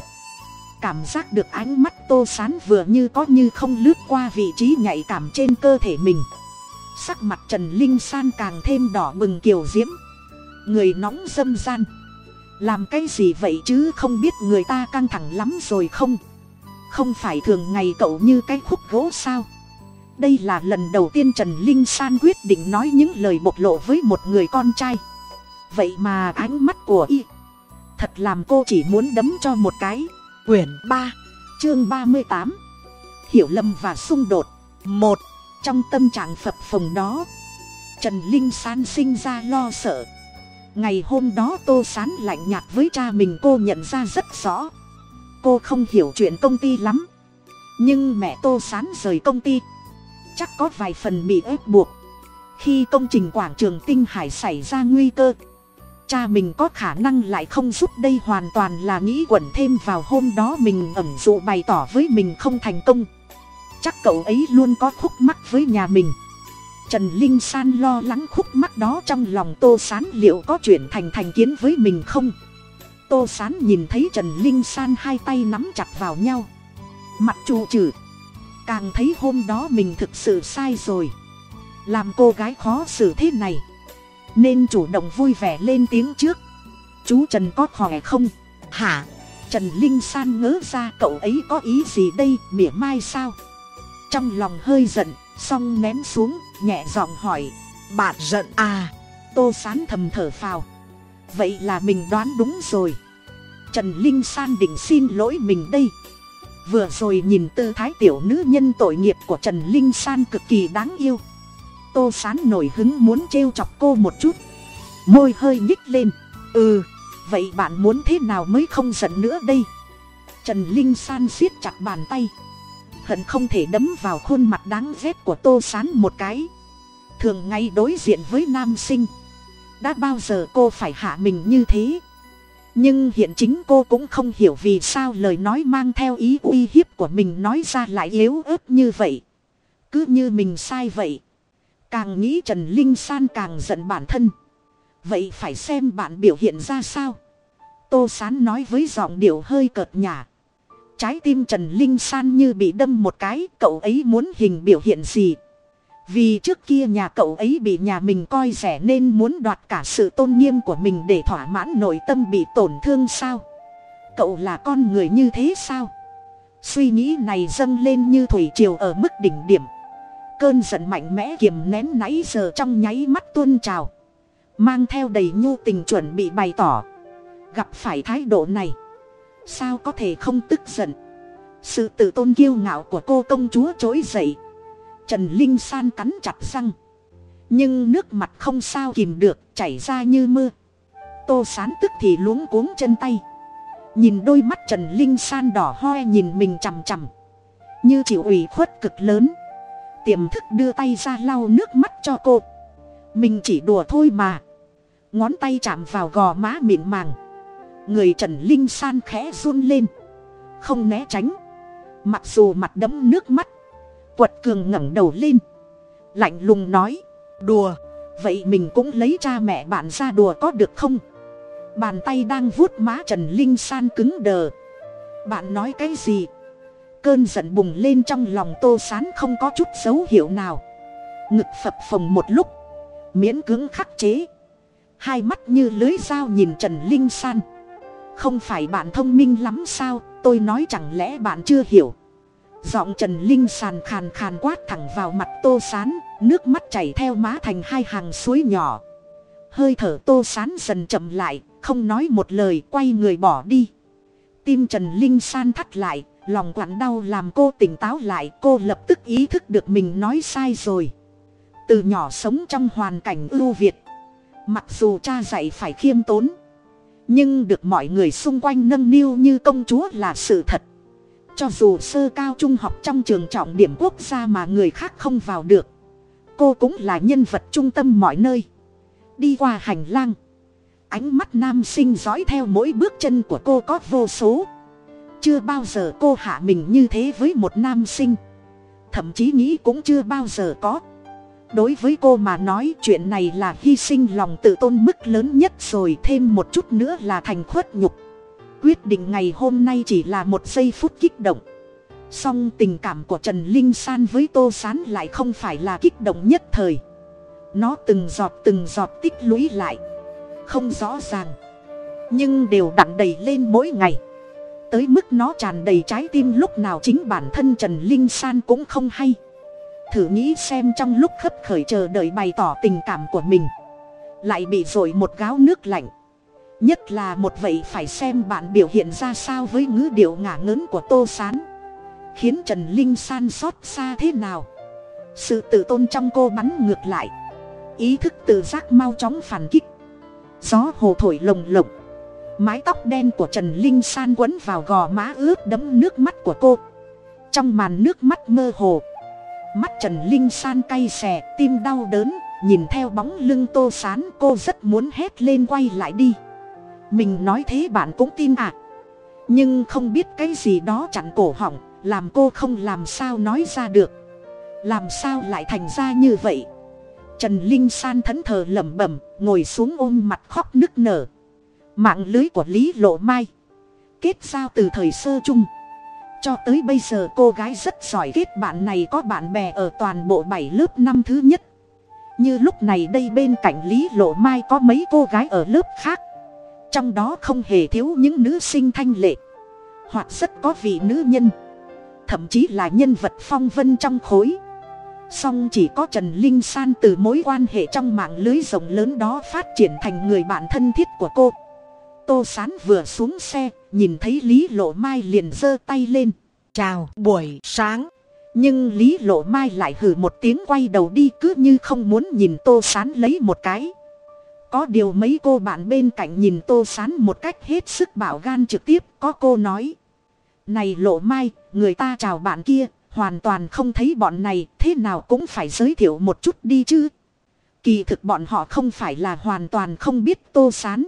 Cảm giác được ánh mắt tô sán vừa như có như không lướt qua vị trí nhạy cảm trên cơ thể mình. Sắc mặt trần linh san càng thêm đỏ bừng kiều diễm người nóng dâm gian. Làm cái gì vậy chứ không biết người ta căng thẳng lắm rồi không? Không phải thường ngày cậu như cái khúc gỗ sao? Đây là lần đầu tiên trần linh san quyết định nói những lời bộc lộ với một người con trai. Vậy mà ánh mắt của y thật làm cô chỉ muốn đấm cho một cái. Quyển ba, chương ba mươi tám. Hiểu lầm và xung đột. Một, trong tâm trạng phập phồng đó, trần linh san sinh ra lo sợ ngày hôm đó tô sán lạnh nhạt với cha mình, cô nhận ra rất rõ. Cô không hiểu chuyện công ty lắm. Nhưng mẹ tô sán rời công ty. Chắc có vài phần bị ép buộc. Khi công trình quảng trường tinh hải xảy ra nguy cơ, cha mình có khả năng lại không giúp. Đây hoàn toàn là nghĩ quẩn thêm vào hôm đó mình ẩm dụ bày tỏ với mình không thành công. Chắc cậu ấy luôn có khúc mắc với nhà mình trần linh san lo lắng khúc mắc đó trong lòng tô s á n liệu có chuyển thành thành kiến với mình không? Tô s á n nhìn thấy trần linh san hai tay nắm chặt vào nhau. Mặt trụ trừ. Càng thấy hôm đó mình thực sự sai rồi. Làm cô gái khó xử thế này. Nên chủ động vui vẻ lên tiếng trước. Chú trần có khỏe không? Hả? Trần linh san ngớ ra cậu ấy có ý gì đây, mỉa mai sao? Trong lòng hơi giận xong ném xuống, nhẹ giọng hỏi. Bạn giận à? Tô sán thầm thở phào. Vậy là mình đoán đúng rồi. Trần linh san định xin lỗi mình đây. Vừa rồi nhìn tư thái tiểu nữ nhân tội nghiệp của trần linh san cực kỳ đáng yêu. Tô sán nổi hứng muốn trêu chọc cô một chút. Môi hơi nhích lên. Ừ vậy bạn muốn thế nào mới không giận nữa đây? Trần linh san siết chặt bàn tay hận không thể đấm vào khuôn mặt đáng ghét của tô sán một cái. Thường ngày đối diện với nam sinh. Đã bao giờ cô phải hạ mình như thế? Nhưng hiện chính cô cũng không hiểu vì sao lời nói mang theo ý uy hiếp của mình nói ra lại yếu ớt như vậy. Cứ như mình sai vậy. Càng nghĩ trần linh san càng giận bản thân. Vậy phải xem bạn biểu hiện ra sao? Tô sán nói với giọng điệu hơi cợt nhả trái tim trần linh san như bị đâm một cái, cậu ấy muốn hình biểu hiện gì? Vì trước kia nhà cậu ấy bị nhà mình coi rẻ nên muốn đoạt cả sự tôn nghiêm của mình để thỏa mãn nội tâm bị tổn thương sao? Cậu là con người như thế sao? Suy nghĩ này dâng lên như thủy triều ở mức đỉnh điểm. Cơn giận mạnh mẽ kiềm nén nãy giờ trong nháy mắt tuôn trào, mang theo đầy nhu tình chuẩn bị bày tỏ. Gặp phải thái độ này sao có thể không tức giận? Sự tự tôn kiêu ngạo của cô công chúa trỗi dậy. Trần linh san cắn chặt răng. Nhưng nước mặt không sao kìm được, chảy ra như mưa. Tô sán tức thì luống cuống chân tay. Nhìn đôi mắt trần linh san đỏ hoe nhìn mình chằm chằm. Như chịu ủy khuất cực lớn. Tiềm thức đưa tay ra lau nước mắt cho cô. Mình chỉ đùa thôi mà. Ngón tay chạm vào gò má mịn màng người trần linh san khẽ run lên. Không né tránh. Mặc dù mặt đẫm nước mắt. Quật cường ngẩng đầu lên. Lạnh lùng nói. Đùa. Vậy mình cũng lấy cha mẹ bạn ra đùa có được không? Bàn tay đang vuốt má trần linh san cứng đờ. Bạn nói cái gì? Cơn giận bùng lên trong lòng tô sán không có chút dấu hiệu nào. Ngực phập phồng một lúc. Miễn cưỡng khắc chế. Hai mắt như lưới dao nhìn trần linh san không phải bạn thông minh lắm sao? Tôi nói chẳng lẽ bạn chưa hiểu? Giọng trần linh sàn khàn khàn quát thẳng vào mặt tô sán, nước mắt chảy theo má thành hai hàng suối nhỏ. Hơi thở tô sán dần chậm lại, không nói một lời, quay người bỏ đi. Tim trần linh san thắt lại, lòng quặn đau làm cô tỉnh táo lại, cô lập tức ý thức được mình nói sai rồi. Từ nhỏ sống trong hoàn cảnh ưu việt, mặc dù cha dạy phải khiêm tốn nhưng được mọi người xung quanh nâng niu như công chúa là sự thật. Cho dù sơ cao trung học trong trường trọng điểm quốc gia mà người khác không vào được, cô cũng là nhân vật trung tâm mọi nơi. Đi qua hành lang, ánh mắt nam sinh dõi theo mỗi bước chân của cô có vô số. Chưa bao giờ cô hạ mình như thế với một nam sinh. Thậm chí nghĩ cũng chưa bao giờ có đối với cô mà nói, chuyện này là hy sinh lòng tự tôn mức lớn nhất rồi thêm một chút nữa là thành khuất nhục. Quyết định ngày hôm nay chỉ là một giây phút kích động. Song tình cảm của trần linh san với tô s á n lại không phải là kích động nhất thời. Nó từng giọt từng giọt tích lũy lại. Không rõ ràng, nhưng đều đặn đầy lên mỗi ngày. Tới mức nó tràn đầy trái tim lúc nào chính bản thân trần linh san cũng không hay thử nghĩ xem trong lúc khấp khởi chờ đợi bày tỏ tình cảm của mình, lại bị dội một gáo nước lạnh. Nhất là một vậy phải xem bạn biểu hiện ra sao với ngữ điệu ngả ngớn của tô s á n khiến trần linh san xót xa thế nào. Sự tự tôn trong cô bắn ngược lại, ý thức tự giác mau chóng phản kích. Gió hồ thổi lồng lộng, mái tóc đen của trần linh san quấn vào gò má ướt đẫm nước mắt của cô. Trong màn nước mắt mơ hồ mắt trần linh san cay xè, tim đau đớn, nhìn theo bóng lưng tô sán, cô rất muốn hét lên quay lại đi. Mình nói thế bạn cũng tin à? Nhưng không biết cái gì đó chặn cổ họng, làm cô không làm sao nói ra được. Làm sao lại thành ra như vậy? Trần linh san thẫn thờ lẩm bẩm, ngồi xuống ôm mặt khóc nức nở. Mạng lưới của lý lộ mai. Kết giao từ thời sơ chung cho tới bây giờ cô gái rất giỏi kết bạn này có bạn bè ở toàn bộ bảy lớp năm thứ nhất. Như lúc này đây bên cạnh lý lộ mai có mấy cô gái ở lớp khác. Trong đó không hề thiếu những nữ sinh thanh lệ. Hoặc rất có vị nữ nhân. Thậm chí là nhân vật phong vân trong khối. Song chỉ có trần linh san từ mối quan hệ trong mạng lưới rộng lớn đó phát triển thành người bạn thân thiết của cô. Tô sán vừa xuống xe nhìn thấy lý lộ mai liền giơ tay lên. Chào, buổi sáng. Nhưng lý lộ mai lại hử một tiếng quay đầu đi cứ như không muốn nhìn tô sán lấy một cái. Có điều mấy cô bạn bên cạnh nhìn tô sán một cách hết sức bảo gan trực tiếp, có cô nói. Này lộ mai, người ta chào bạn kia, hoàn toàn không thấy bọn này, thế nào cũng phải giới thiệu một chút đi chứ. Kỳ thực bọn họ không phải là hoàn toàn không biết tô sán.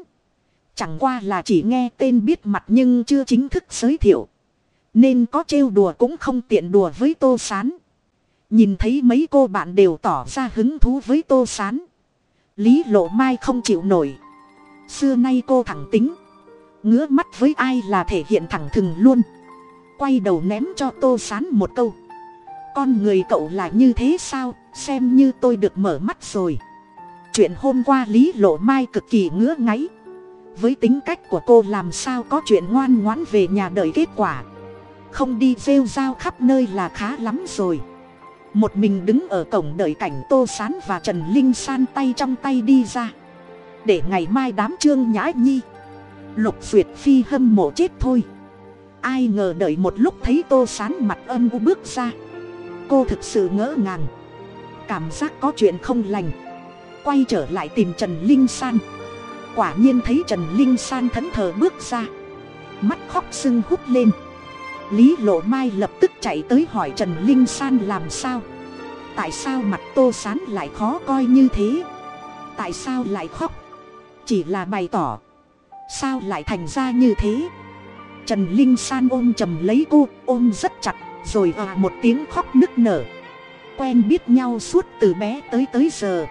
Chẳng qua là chỉ nghe tên biết mặt nhưng chưa chính thức giới thiệu. Nên có trêu đùa cũng không tiện đùa với tô sán. Nhìn thấy mấy cô bạn đều tỏ ra hứng thú với tô sán. Lý lộ mai không chịu nổi. Xưa nay cô thẳng tính. Ngứa mắt với ai là thể hiện thẳng thừng luôn. Quay đầu ném cho tô sán một câu. Con người cậu là như thế sao, xem như tôi được mở mắt rồi. Chuyện hôm qua Lý Lộ Mai cực kỳ ngứa ngáy với tính cách của cô làm sao có chuyện ngoan ngoãn về nhà đợi kết quả. Không đi rêu rao khắp nơi là khá lắm rồi. Một mình đứng ở cổng đợi cảnh tô sán và trần linh san tay trong tay đi ra. Để ngày mai đám trương nhã nhi, lục duyệt phi hâm mộ chết thôi. Ai ngờ đợi một lúc thấy tô sán mặt âm u bước ra. Cô thực sự ngỡ ngàng. Cảm giác có chuyện không lành. Quay trở lại tìm trần linh san quả nhiên thấy trần linh san thẫn thờ bước ra. Mắt khóc sưng hút lên. Lý lộ mai lập tức chạy tới hỏi trần linh san làm sao? Tại sao mặt tô sán lại khó coi như thế? Tại sao lại khóc? Chỉ là bày tỏ. Sao lại thành ra như thế? Trần linh san ôm chầm lấy cô, ôm rất chặt, rồi à một tiếng khóc nức nở. Quen biết nhau suốt từ bé tới tới giờ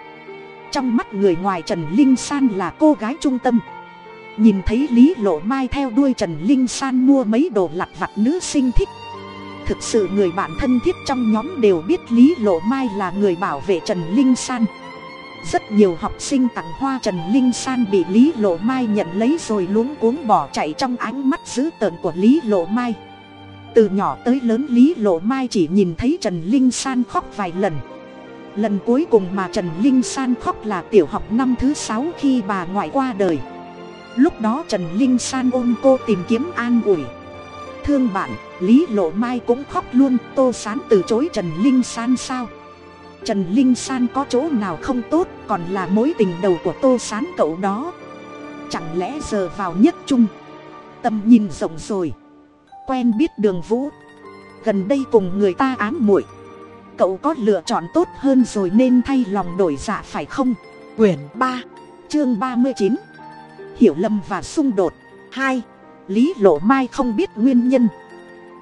trong mắt người ngoài trần linh san là cô gái trung tâm. Nhìn thấy lý lộ mai theo đuôi trần linh san mua mấy đồ lặt vặt nữ sinh thích. Thực sự người bạn thân thiết trong nhóm đều biết lý lộ mai là người bảo vệ trần linh san. Rất nhiều học sinh tặng hoa trần linh san bị lý lộ mai nhận lấy rồi luống cuống bỏ chạy trong ánh mắt dữ tợn của lý lộ mai. Từ nhỏ tới lớn lý lộ mai chỉ nhìn thấy trần linh san khóc vài lần lần cuối cùng mà trần linh san khóc là tiểu học năm thứ sáu khi bà ngoại qua đời. Lúc đó trần linh san ôm cô tìm kiếm an ủi. Thương bạn, lý lộ mai cũng khóc luôn, tô sán từ chối trần linh san sao? Trần linh san có chỗ nào không tốt, còn là mối tình đầu của tô sán cậu đó. Chẳng lẽ giờ vào nhất trung? Tầm nhìn rộng rồi. Quen biết đường vũ. Gần đây cùng người ta ám muội cậu có lựa chọn tốt hơn rồi nên thay lòng đổi dạ phải không? Quyển ba, chương ba mươi chín. Hiểu lầm và xung đột. Hai, lý lộ mai không biết nguyên nhân.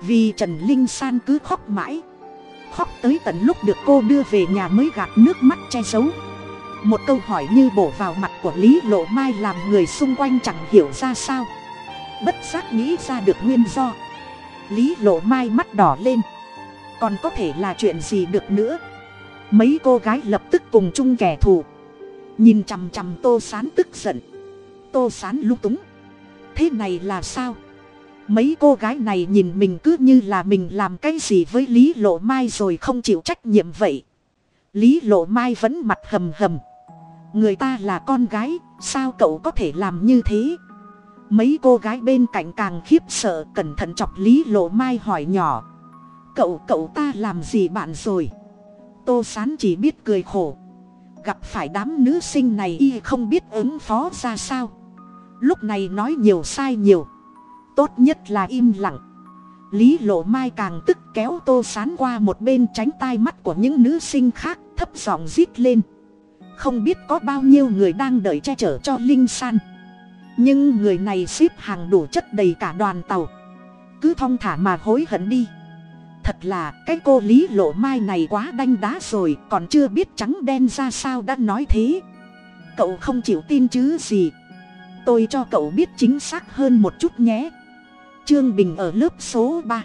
Vì trần linh san cứ khóc mãi. Khóc tới tận lúc được cô đưa về nhà mới gạt nước mắt che giấu. Một câu hỏi như bổ vào mặt của lý lộ mai làm người xung quanh chẳng hiểu ra sao. Bất giác nghĩ ra được nguyên do. Lý lộ mai mắt đỏ lên còn có thể là chuyện gì được nữa. Mấy cô gái lập tức cùng chung kẻ thù. Nhìn chằm chằm tô sán tức giận. Tô sán lung túng. Thế này là sao? Mấy cô gái này nhìn mình cứ như là mình làm cái gì với lý lộ mai rồi không chịu trách nhiệm vậy. Lý lộ mai vẫn mặt hầm hầm. Người ta là con gái, sao cậu có thể làm như thế? Mấy cô gái bên cạnh càng khiếp sợ, cẩn thận chọc lý lộ mai hỏi nhỏ cậu cậu ta làm gì bạn rồi? Tô sán chỉ biết cười khổ. Gặp phải đám nữ sinh này y không biết ứng phó ra sao. Lúc này nói nhiều sai nhiều. Tốt nhất là im lặng. Lý lộ mai càng tức kéo tô sán qua một bên tránh tai mắt của những nữ sinh khác, thấp giọng rít lên. Không biết có bao nhiêu người đang đợi che chở cho linh san. Nhưng người này xếp hàng đủ chất đầy cả đoàn tàu. Cứ thong thả mà hối hận đi thật là, cái cô lý lộ mai này quá đanh đá rồi, còn chưa biết trắng đen ra sao đã nói thế. Cậu không chịu tin chứ gì. Tôi cho cậu biết chính xác hơn một chút nhé. Trương bình ở lớp số ba.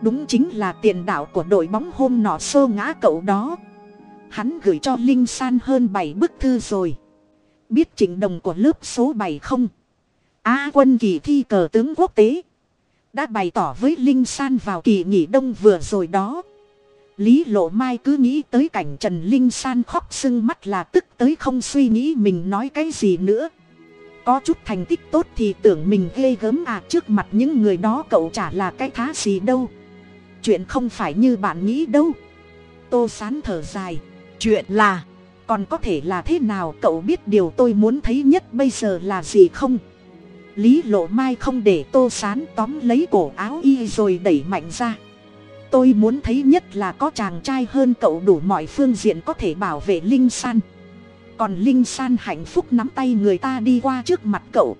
Đúng chính là tiền đạo của đội bóng hôm nọ xô ngã cậu đó. Hắn gửi cho linh san hơn bảy bức thư rồi. Biết trịnh đồng của lớp số bảy không? A quân kỳ thi cờ tướng quốc tế đã bày tỏ với linh san vào kỳ nghỉ đông vừa rồi đó. Lý lộ mai cứ nghĩ tới cảnh trần linh san khóc sưng mắt là tức tới không suy nghĩ mình nói cái gì nữa. Có chút thành tích tốt thì tưởng mình ghê gớm à trước mặt những người đó cậu chả là cái thá gì đâu. Chuyện không phải như bạn nghĩ đâu. Tô sán thở dài. Chuyện là, còn có thể là thế nào, cậu biết điều tôi muốn thấy nhất bây giờ là gì không? Lý lộ mai không để tô sán tóm lấy cổ áo y rồi đẩy mạnh ra. Tôi muốn thấy nhất là có chàng trai hơn cậu đủ mọi phương diện có thể bảo vệ linh san. Còn linh san hạnh phúc nắm tay người ta đi qua trước mặt cậu.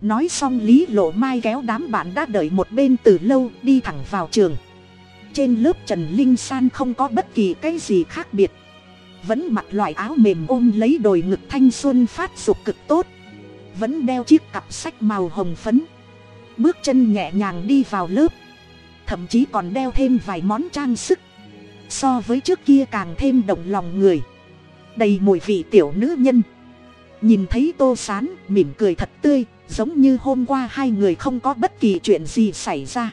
Nói xong lý lộ mai kéo đám bạn đã đợi một bên từ lâu đi thẳng vào trường. Trên lớp trần linh san không có bất kỳ cái gì khác biệt. Vẫn mặc loại áo mềm ôm lấy đồi ngực thanh xuân phát dục cực tốt vẫn đeo chiếc cặp sách màu hồng phấn. Bước chân nhẹ nhàng đi vào lớp, thậm chí còn đeo thêm vài món trang sức. So với trước kia càng thêm động lòng người. Đầy mùi vị tiểu nữ nhân. Nhìn thấy tô sán, mỉm cười thật tươi, giống như hôm qua hai người không có bất kỳ chuyện gì xảy ra.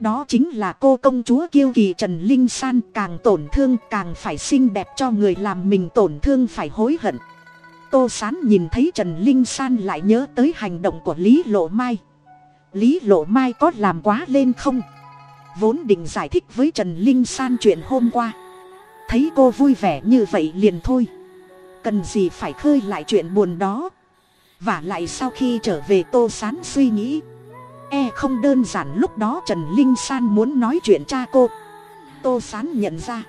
Đó chính là cô công chúa kiêu kỳ trần linh san, càng tổn thương, càng phải xinh đẹp cho người làm mình tổn thương phải hối hận tô sán nhìn thấy trần linh san lại nhớ tới hành động của lý lộ mai. Lý lộ mai có làm quá lên không? Vốn định giải thích với trần linh san chuyện hôm qua. Thấy cô vui vẻ như vậy liền thôi. Cần gì phải khơi lại chuyện buồn đó? Và lại sau khi trở về tô sán suy nghĩ. E không đơn giản lúc đó trần linh san muốn nói chuyện cha cô. Tô sán nhận ra.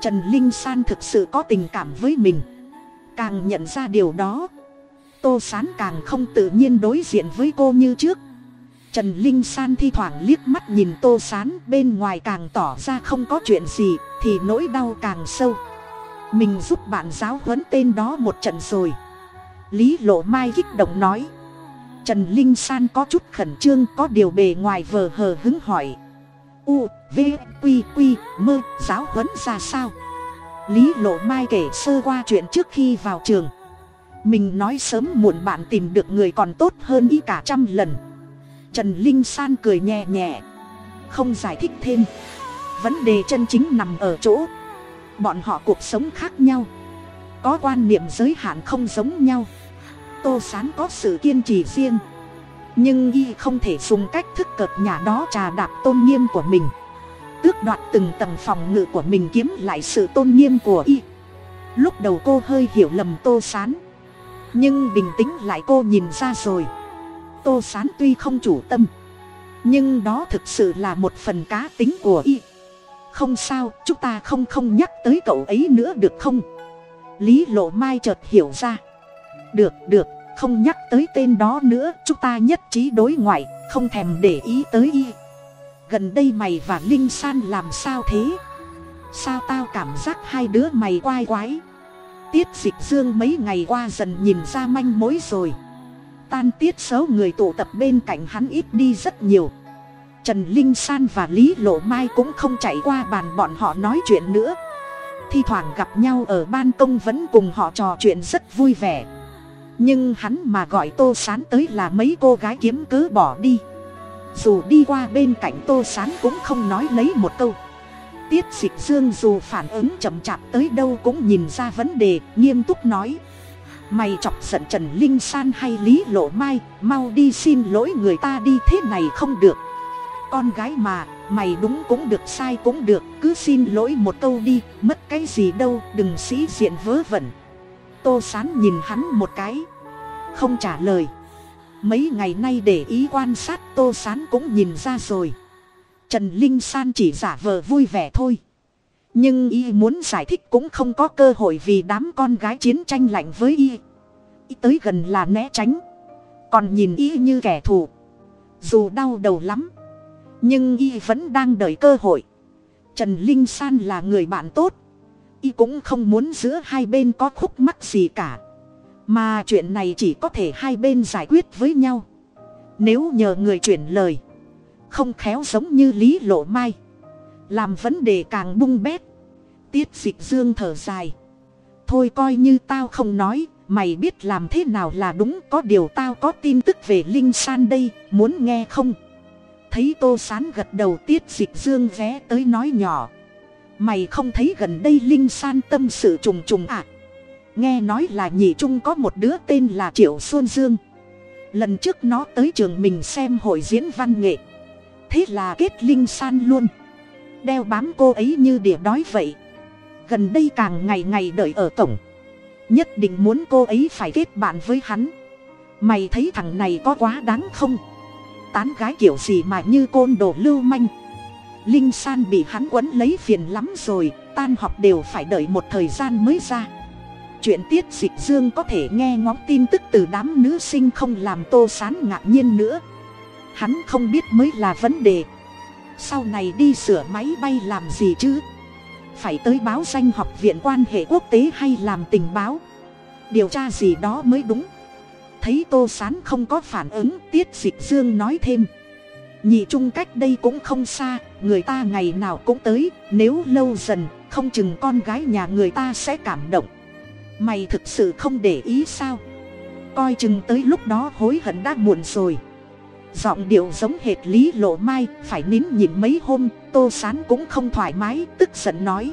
Trần linh san thực sự có tình cảm với mình càng nhận ra điều đó, tô sán càng không tự nhiên đối diện với cô như trước. Trần linh san thi thoảng liếc mắt nhìn tô sán, bên ngoài càng tỏ ra không có chuyện gì, thì nỗi đau càng sâu. Mình giúp bạn giáo huấn tên đó một trận rồi. Lý lộ mai kích động nói. Trần linh san có chút khẩn trương, có điều bề ngoài vờ hờ hứng hỏi. U, v, q q, mơ, giáo huấn ra sao? Lý lộ mai kể sơ qua chuyện trước khi vào trường. Mình nói sớm muộn bạn tìm được người còn tốt hơn y cả trăm lần. Trần linh san cười nhẹ nhẹ. Không giải thích thêm. Vấn đề chân chính nằm ở chỗ. Bọn họ cuộc sống khác nhau. Có quan niệm giới hạn không giống nhau. Tô sán có sự kiên trì riêng. Nhưng y không thể dùng cách thức cợt nhà đó trà đạp tôn nghiêm của mình tước đoạt từng tầng phòng ngự của mình kiếm lại sự tôn nghiêm của y. Lúc đầu cô hơi hiểu lầm tô sán, nhưng bình tĩnh lại cô nhìn ra rồi. Tô sán tuy không chủ tâm, nhưng đó thực sự là một phần cá tính của y. Không sao, chúng ta không không nhắc tới cậu ấy nữa được không? Lý lộ mai chợt hiểu ra. Được được, không nhắc tới tên đó nữa, chúng ta nhất trí đối ngoại, không thèm để ý tới y gần đây mày và linh san làm sao thế? Sao tao cảm giác hai đứa mày quai quái? Tiết dịch dương mấy ngày qua dần nhìn ra manh mối rồi. Tan tiết xấu người tụ tập bên cạnh hắn ít đi rất nhiều. Trần linh san và lý lộ mai cũng không chạy qua bàn bọn họ nói chuyện nữa. Thi thoảng gặp nhau ở ban công vẫn cùng họ trò chuyện rất vui vẻ. Nhưng hắn mà gọi tô sán tới là mấy cô gái kiếm cớ bỏ đi dù đi qua bên cạnh tô sán cũng không nói lấy một câu. Tiết dịch dương dù phản ứng chậm chạp tới đâu cũng nhìn ra vấn đề, nghiêm túc nói. Mày chọc giận trần linh san hay lý lộ mai, mau đi xin lỗi người ta đi thế này không được. Con gái mà, mày đúng cũng được, sai cũng được, cứ xin lỗi một câu đi, mất cái gì đâu, đừng sĩ diện vớ vẩn. Tô sán nhìn hắn một cái, không trả lời mấy ngày nay để ý quan sát tô sán cũng nhìn ra rồi. Trần linh san chỉ giả vờ vui vẻ thôi. Nhưng y muốn giải thích cũng không có cơ hội vì đám con gái chiến tranh lạnh với y. Y tới gần là né tránh. Còn nhìn y như kẻ thù. Dù đau đầu lắm. Nhưng y vẫn đang đợi cơ hội. Trần linh san là người bạn tốt. Y cũng không muốn giữa hai bên có khúc mắc gì cả mà chuyện này chỉ có thể hai bên giải quyết với nhau. Nếu nhờ người chuyển lời, không khéo giống như lý lộ mai, làm vấn đề càng bung bét. Tiết dịch dương thở dài. Thôi coi như tao không nói, mày biết làm thế nào là đúng, có điều tao có tin tức về linh san đây, muốn nghe không? Thấy tô sán gật đầu, tiết dịch dương vé tới nói nhỏ. Mày không thấy gần đây linh san tâm sự trùng trùng à? Nghe nói là nhị trung có một đứa tên là triệu xuân dương. Lần trước nó tới trường mình xem hội diễn văn nghệ. Thế là kết linh san luôn. Đeo bám cô ấy như đỉa đói vậy. Gần đây càng ngày ngày đợi ở cổng. Nhất định muốn cô ấy phải kết bạn với hắn. Mày thấy thằng này có quá đáng không? Tán gái kiểu gì mà như côn đồ lưu manh? Linh san bị hắn quấn lấy phiền lắm rồi, tan học đều phải đợi một thời gian mới ra chuyện tiết dịch dương có thể nghe ngóng tin tức từ đám nữ sinh không làm tô sán ngạc nhiên nữa. Hắn không biết mới là vấn đề. Sau này đi sửa máy bay làm gì chứ? Phải tới báo danh học viện quan hệ quốc tế hay làm tình báo? Điều tra gì đó mới đúng? Thấy tô sán không có phản ứng, tiết dịch dương nói thêm. Nhị trung cách đây cũng không xa, người ta ngày nào cũng tới, nếu lâu dần, không chừng con gái nhà người ta sẽ cảm động mày thực sự không để ý sao? Coi chừng tới lúc đó hối hận đã muộn rồi. Giọng điệu giống hệt lý lộ mai, phải nín nhịn mấy hôm, tô sán cũng không thoải mái, tức giận nói.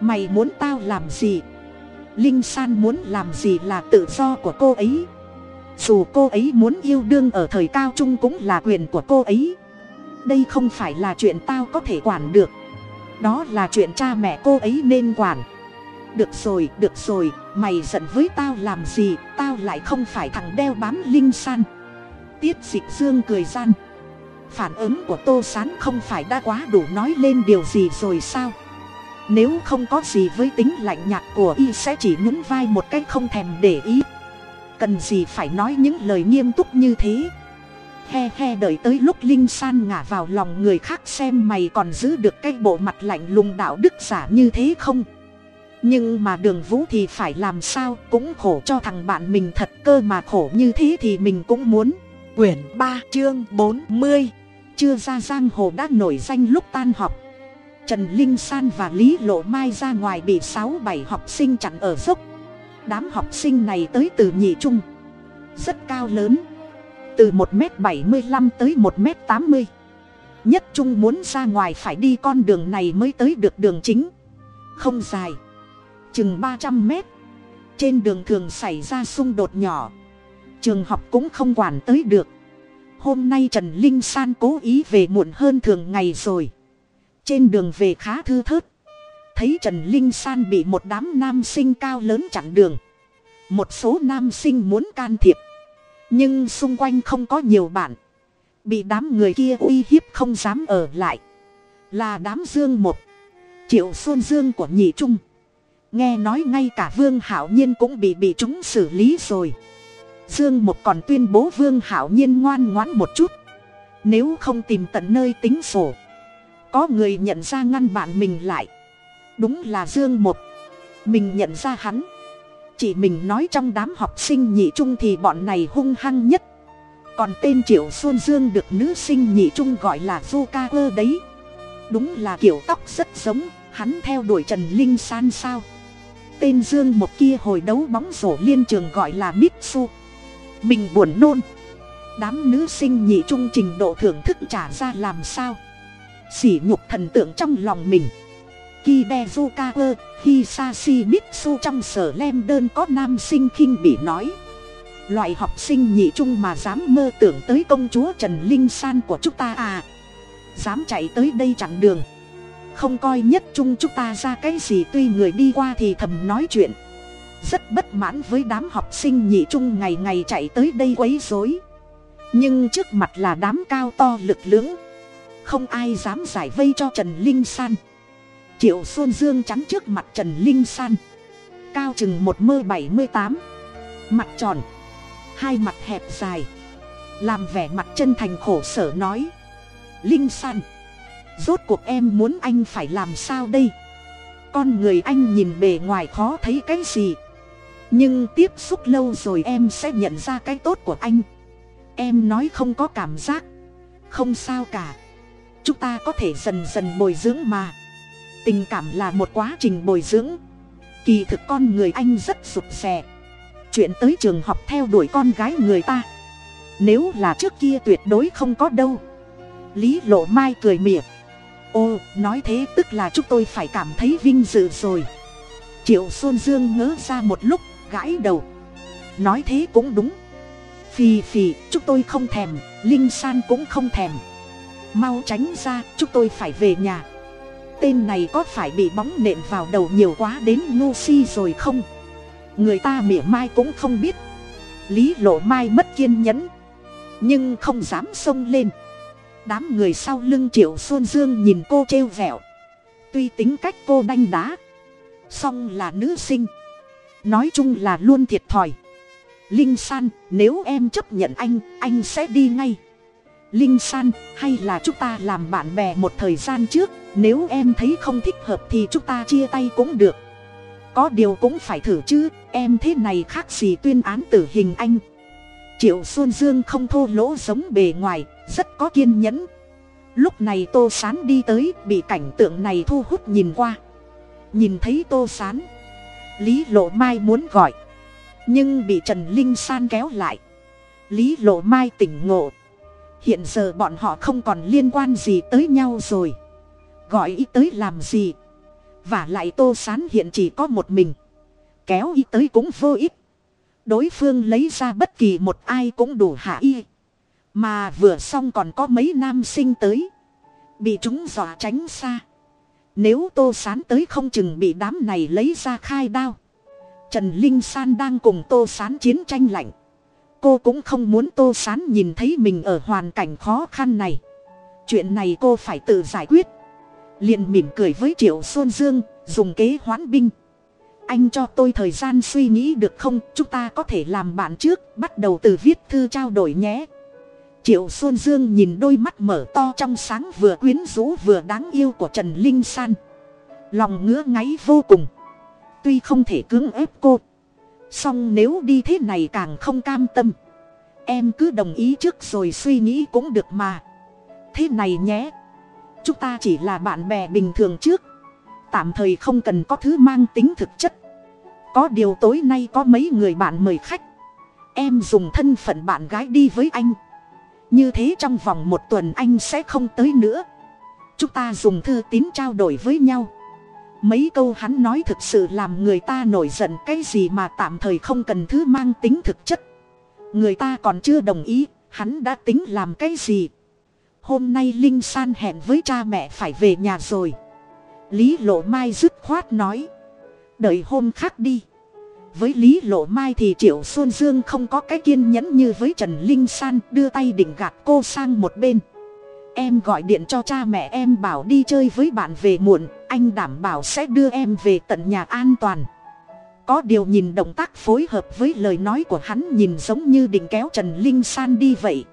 Mày muốn tao làm gì? Linh san muốn làm gì là tự do của cô ấy. Dù cô ấy muốn yêu đương ở thời cao trung cũng là quyền của cô ấy. Đây không phải là chuyện tao có thể quản được. Đó là chuyện cha mẹ cô ấy nên quản. Được rồi được rồi mày giận với tao làm gì, tao lại không phải thằng đeo bám linh san. Tiết dịch dương cười gian. Phản ứng của tô s á n không phải đã quá đủ nói lên điều gì rồi sao? Nếu không có gì với tính lạnh nhạt của y sẽ chỉ nhún vai một cách không thèm để ý. Cần gì phải nói những lời nghiêm túc như thế? He he đợi tới lúc linh san ngả vào lòng người khác xem mày còn giữ được cái bộ mặt lạnh lùng đạo đức giả như thế không? Nhưng mà đường vũ thì phải làm sao cũng khổ cho thằng bạn mình thật cơ mà khổ như thế thì mình cũng muốn. Quyển ba, chương bốn mươi. Chưa ra giang hồ đã nổi danh lúc tan học. Trần Linh San và Lý Lộ Mai ra ngoài bị sáu bảy học sinh chặn ở dốc. Đám học sinh này tới từ nhị trung. Rất cao lớn. Từ một m bảy mươi lăm tới một m tám mươi. Nhất trung muốn ra ngoài phải đi con đường này mới tới được đường chính. Không dài. Chừng ba trăm mét. Trên đường thường xảy ra xung đột nhỏ. Trường học cũng không quản tới được. Hôm nay trần linh san cố ý về muộn hơn thường ngày rồi. Trên đường về khá thư thớt. Thấy trần linh san bị một đám nam sinh cao lớn chặn đường. Một số nam sinh muốn can thiệp. Nhưng xung quanh không có nhiều bạn. Bị đám người kia uy hiếp không dám ở lại. Là đám dương một, triệu xuân dương của nhị trung nghe nói ngay cả vương hảo nhiên cũng bị bị chúng xử lý rồi. Dương mục còn tuyên bố vương hảo nhiên ngoan ngoãn một chút. Nếu không tìm tận nơi tính sổ, có người nhận ra ngăn bạn mình lại. Đúng là dương mục mình nhận ra hắn. Chỉ mình nói trong đám học sinh nhị trung thì bọn này hung hăng nhất. Còn tên triệu xuân dương được nữ sinh nhị trung gọi là du ca ơ đấy. Đúng là kiểu tóc rất giống, hắn theo đuổi trần linh san sao? Tên dương một kia hồi đấu bóng rổ liên trường gọi là mitsu mình buồn nôn. Đám nữ sinh nhị trung trình độ thưởng thức trả ra làm sao? Sỉ nhục thần tượng trong lòng mình. Kidezuka hisashi mitsu trong sở lem đơn có nam sinh khinh bị nói. Loại học sinh nhị trung mà dám mơ tưởng tới công chúa trần linh san của chúng ta à? Dám chạy tới đây chặn đường không coi nhất trung chúng ta ra cái gì, tuy người đi qua thì thầm nói chuyện. Rất bất mãn với đám học sinh nhị trung ngày ngày chạy tới đây quấy rối. Nhưng trước mặt là đám cao to lực lưỡng. Không ai dám giải vây cho trần linh san. Triệu xuân dương chắn trước mặt trần linh san. Cao chừng một mơ bảy mươi tám. Mặt tròn. Hai mặt hẹp dài. Làm vẻ mặt chân thành khổ sở nói. Linh san rốt cuộc em muốn anh phải làm sao đây? Con người anh nhìn bề ngoài khó thấy cái gì? Nhưng tiếp xúc lâu rồi em sẽ nhận ra cái tốt của anh. Em nói không có cảm giác. Không sao cả. Chúng ta có thể dần dần bồi dưỡng mà. Tình cảm là một quá trình bồi dưỡng. Kỳ thực con người anh rất rụt rè chuyện tới trường học theo đuổi con gái người ta. Nếu là trước kia tuyệt đối không có đâu. Lý lộ mai cười mỉa ô, nói thế tức là chúng tôi phải cảm thấy vinh dự rồi. Triệu xuân dương ngớ ra một lúc, gãi đầu. Nói thế cũng đúng. Phì phì, chúng tôi không thèm, linh san cũng không thèm. Mau tránh ra, chúng tôi phải về nhà. Tên này có phải bị bóng nện vào đầu nhiều quá đến ngu si rồi không? Người ta mỉa mai cũng không biết. Lý lộ mai mất kiên nhẫn. Nhưng không dám xông lên đám người sau lưng triệu xuân dương nhìn cô trêu vẹo. Tuy tính cách cô đanh đá, song là nữ sinh. Nói chung là luôn thiệt thòi. Linh san, nếu em chấp nhận anh anh sẽ đi ngay. Linh san, hay là chúng ta làm bạn bè một thời gian trước, nếu em thấy không thích hợp thì chúng ta chia tay cũng được. Có điều cũng phải thử chứ, em thế này khác gì tuyên án tử hình anh. Triệu xuân dương không thô lỗ giống bề ngoài rất có kiên nhẫn. Lúc này tô sán đi tới, bị cảnh tượng này thu hút nhìn qua. Nhìn thấy tô sán, lý lộ mai muốn gọi. Nhưng bị trần linh san kéo lại. Lý lộ mai tỉnh ngộ. Hiện giờ bọn họ không còn liên quan gì tới nhau rồi. Gọi ý tới làm gì? Và lại tô sán hiện chỉ có một mình. Kéo ý tới cũng vô ích. Đối phương lấy ra bất kỳ một ai cũng đủ hạ y mà vừa xong còn có mấy nam sinh tới. Bị chúng dọa tránh xa. Nếu tô sán tới không chừng bị đám này lấy ra khai đao. Trần linh san đang cùng tô sán chiến tranh lạnh. Cô cũng không muốn tô sán nhìn thấy mình ở hoàn cảnh khó khăn này. Chuyện này cô phải tự giải quyết. Liền mỉm cười với triệu xuân dương, dùng kế hoãn binh. Anh cho tôi thời gian suy nghĩ được không? Chúng ta có thể làm bạn trước, bắt đầu từ viết thư trao đổi nhé triệu xuân dương nhìn đôi mắt mở to trong sáng vừa quyến rũ vừa đáng yêu của trần linh san. Lòng ngứa ngáy vô cùng. Tuy không thể cưỡng ép cô, song nếu đi thế này càng không cam tâm. Em cứ đồng ý trước rồi suy nghĩ cũng được mà. Thế này nhé, chúng ta chỉ là bạn bè bình thường trước. Tạm thời không cần có thứ mang tính thực chất. Có điều tối nay có mấy người bạn mời khách. Em dùng thân phận bạn gái đi với anh như thế trong vòng một tuần anh sẽ không tới nữa. Chúng ta dùng thư tín trao đổi với nhau. Mấy câu hắn nói thực sự làm người ta nổi giận, cái gì mà tạm thời không cần thứ mang tính thực chất. Người ta còn chưa đồng ý, hắn đã tính làm cái gì? Hôm nay linh san hẹn với cha mẹ phải về nhà rồi. Lý lộ mai dứt khoát nói, đợi hôm khác đi với lý lộ mai thì triệu xuân dương không có cái kiên nhẫn như với trần linh san, đưa tay định gạt cô sang một bên. Em gọi điện cho cha mẹ em bảo đi chơi với bạn về muộn, anh đảm bảo sẽ đưa em về tận nhà an toàn. Có điều nhìn động tác phối hợp với lời nói của hắn nhìn giống như định kéo trần linh san đi vậy.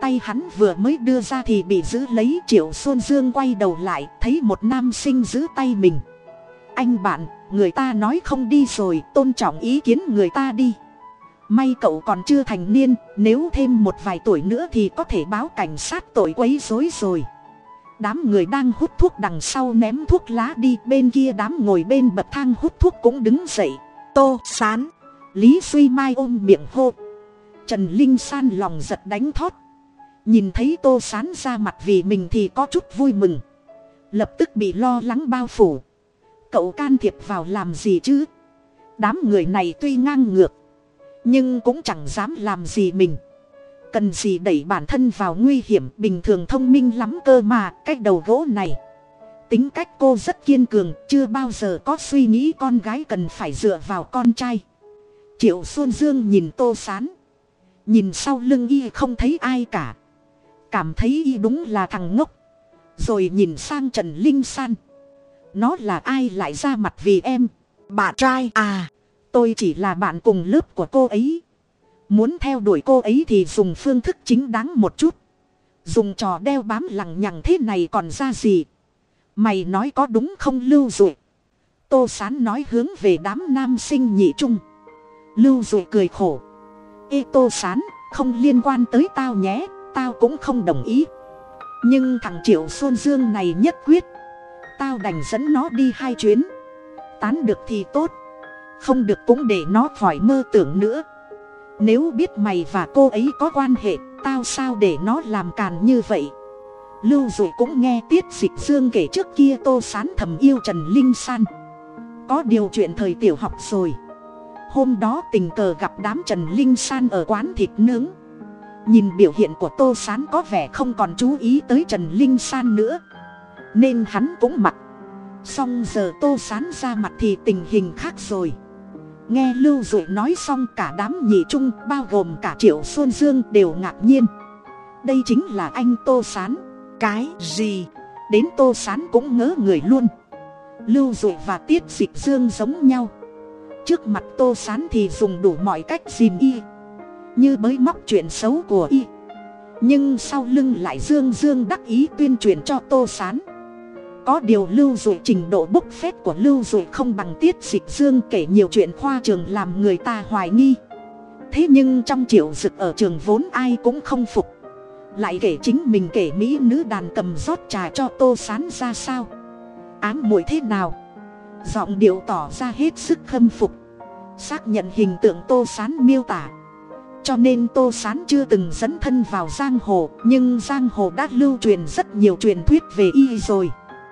Tay hắn vừa mới đưa ra thì bị giữ lấy, triệu xuân dương quay đầu lại, thấy một nam sinh giữ tay mình anh bạn, người ta nói không đi rồi, tôn trọng ý kiến người ta đi. May cậu còn chưa thành niên, nếu thêm một vài tuổi nữa thì có thể báo cảnh sát tội quấy rối rồi. Đám người đang hút thuốc đằng sau ném thuốc lá đi, bên kia đám ngồi bên bậc thang hút thuốc cũng đứng dậy. Tô sán, lý suy mai ôm miệng hô. Trần linh san lòng giật đánh thót. Nhìn thấy tô sán ra mặt vì mình thì có chút vui mừng. Lập tức bị lo lắng bao phủ cậu can thiệp vào làm gì chứ? Đám người này tuy ngang ngược, nhưng cũng chẳng dám làm gì mình. Cần gì đẩy bản thân vào nguy hiểm bình thường thông minh lắm cơ mà, cái đầu gỗ này. Tính cách cô rất kiên cường, chưa bao giờ có suy nghĩ con gái cần phải dựa vào con trai. Triệu xuân dương nhìn tô sán, nhìn sau lưng y không thấy ai cả. Cảm thấy y đúng là thằng ngốc, rồi nhìn sang trần linh san nó là ai lại ra mặt vì em? Bạn trai à tôi chỉ là bạn cùng lớp của cô ấy. Muốn theo đuổi cô ấy thì dùng phương thức chính đáng một chút. Dùng trò đeo bám lằng nhằng thế này còn ra gì? Mày nói có đúng không lưu dụ tô sán nói hướng về đám nam sinh nhị trung. Lưu dụ cười khổ. Ê tô sán, không liên quan tới tao nhé, tao cũng không đồng ý. Nhưng thằng triệu xuân dương này nhất quyết tao đành dẫn nó đi hai chuyến. Tán được thì tốt, không được cũng để nó khỏi mơ tưởng nữa. Nếu biết mày và cô ấy có quan hệ, tao sao để nó làm càn như vậy? Lưu dụ cũng nghe tiết dịch dương kể trước kia tô sán thầm yêu trần linh san. Có điều chuyện thời tiểu học rồi. Hôm đó tình cờ gặp đám trần linh san ở quán thịt nướng. Nhìn biểu hiện của tô sán có vẻ không còn chú ý tới trần linh san nữa nên hắn cũng mặc. Xong giờ tô sán ra mặt thì tình hình khác rồi. Nghe lưu dụ nói xong cả đám nhị trung, bao gồm cả triệu xuân dương đều ngạc nhiên. Đây chính là anh tô sán. Cái gì? Đến tô sán cũng ngớ người luôn. Lưu dụ và tiết dịch dương giống nhau. Trước mặt tô sán thì dùng đủ mọi cách dìm y. Như bới móc chuyện xấu của y. Nhưng sau lưng lại dương dương đắc ý tuyên truyền cho tô sán có điều lưu dụ trình độ bốc phét của lưu dụ không bằng tiết dịch dương kể nhiều chuyện khoa trường làm người ta hoài nghi. Thế nhưng trong triệu dực ở trường vốn ai cũng không phục. Lại kể chính mình kể mỹ nữ đàn cầm rót trà cho tô sán ra sao? Ám muội thế nào? Giọng điệu tỏ ra hết sức khâm phục. Xác nhận hình tượng tô sán miêu tả. Cho nên tô sán chưa từng dẫn thân vào giang hồ, nhưng giang hồ đã lưu truyền rất nhiều truyền thuyết về y rồi.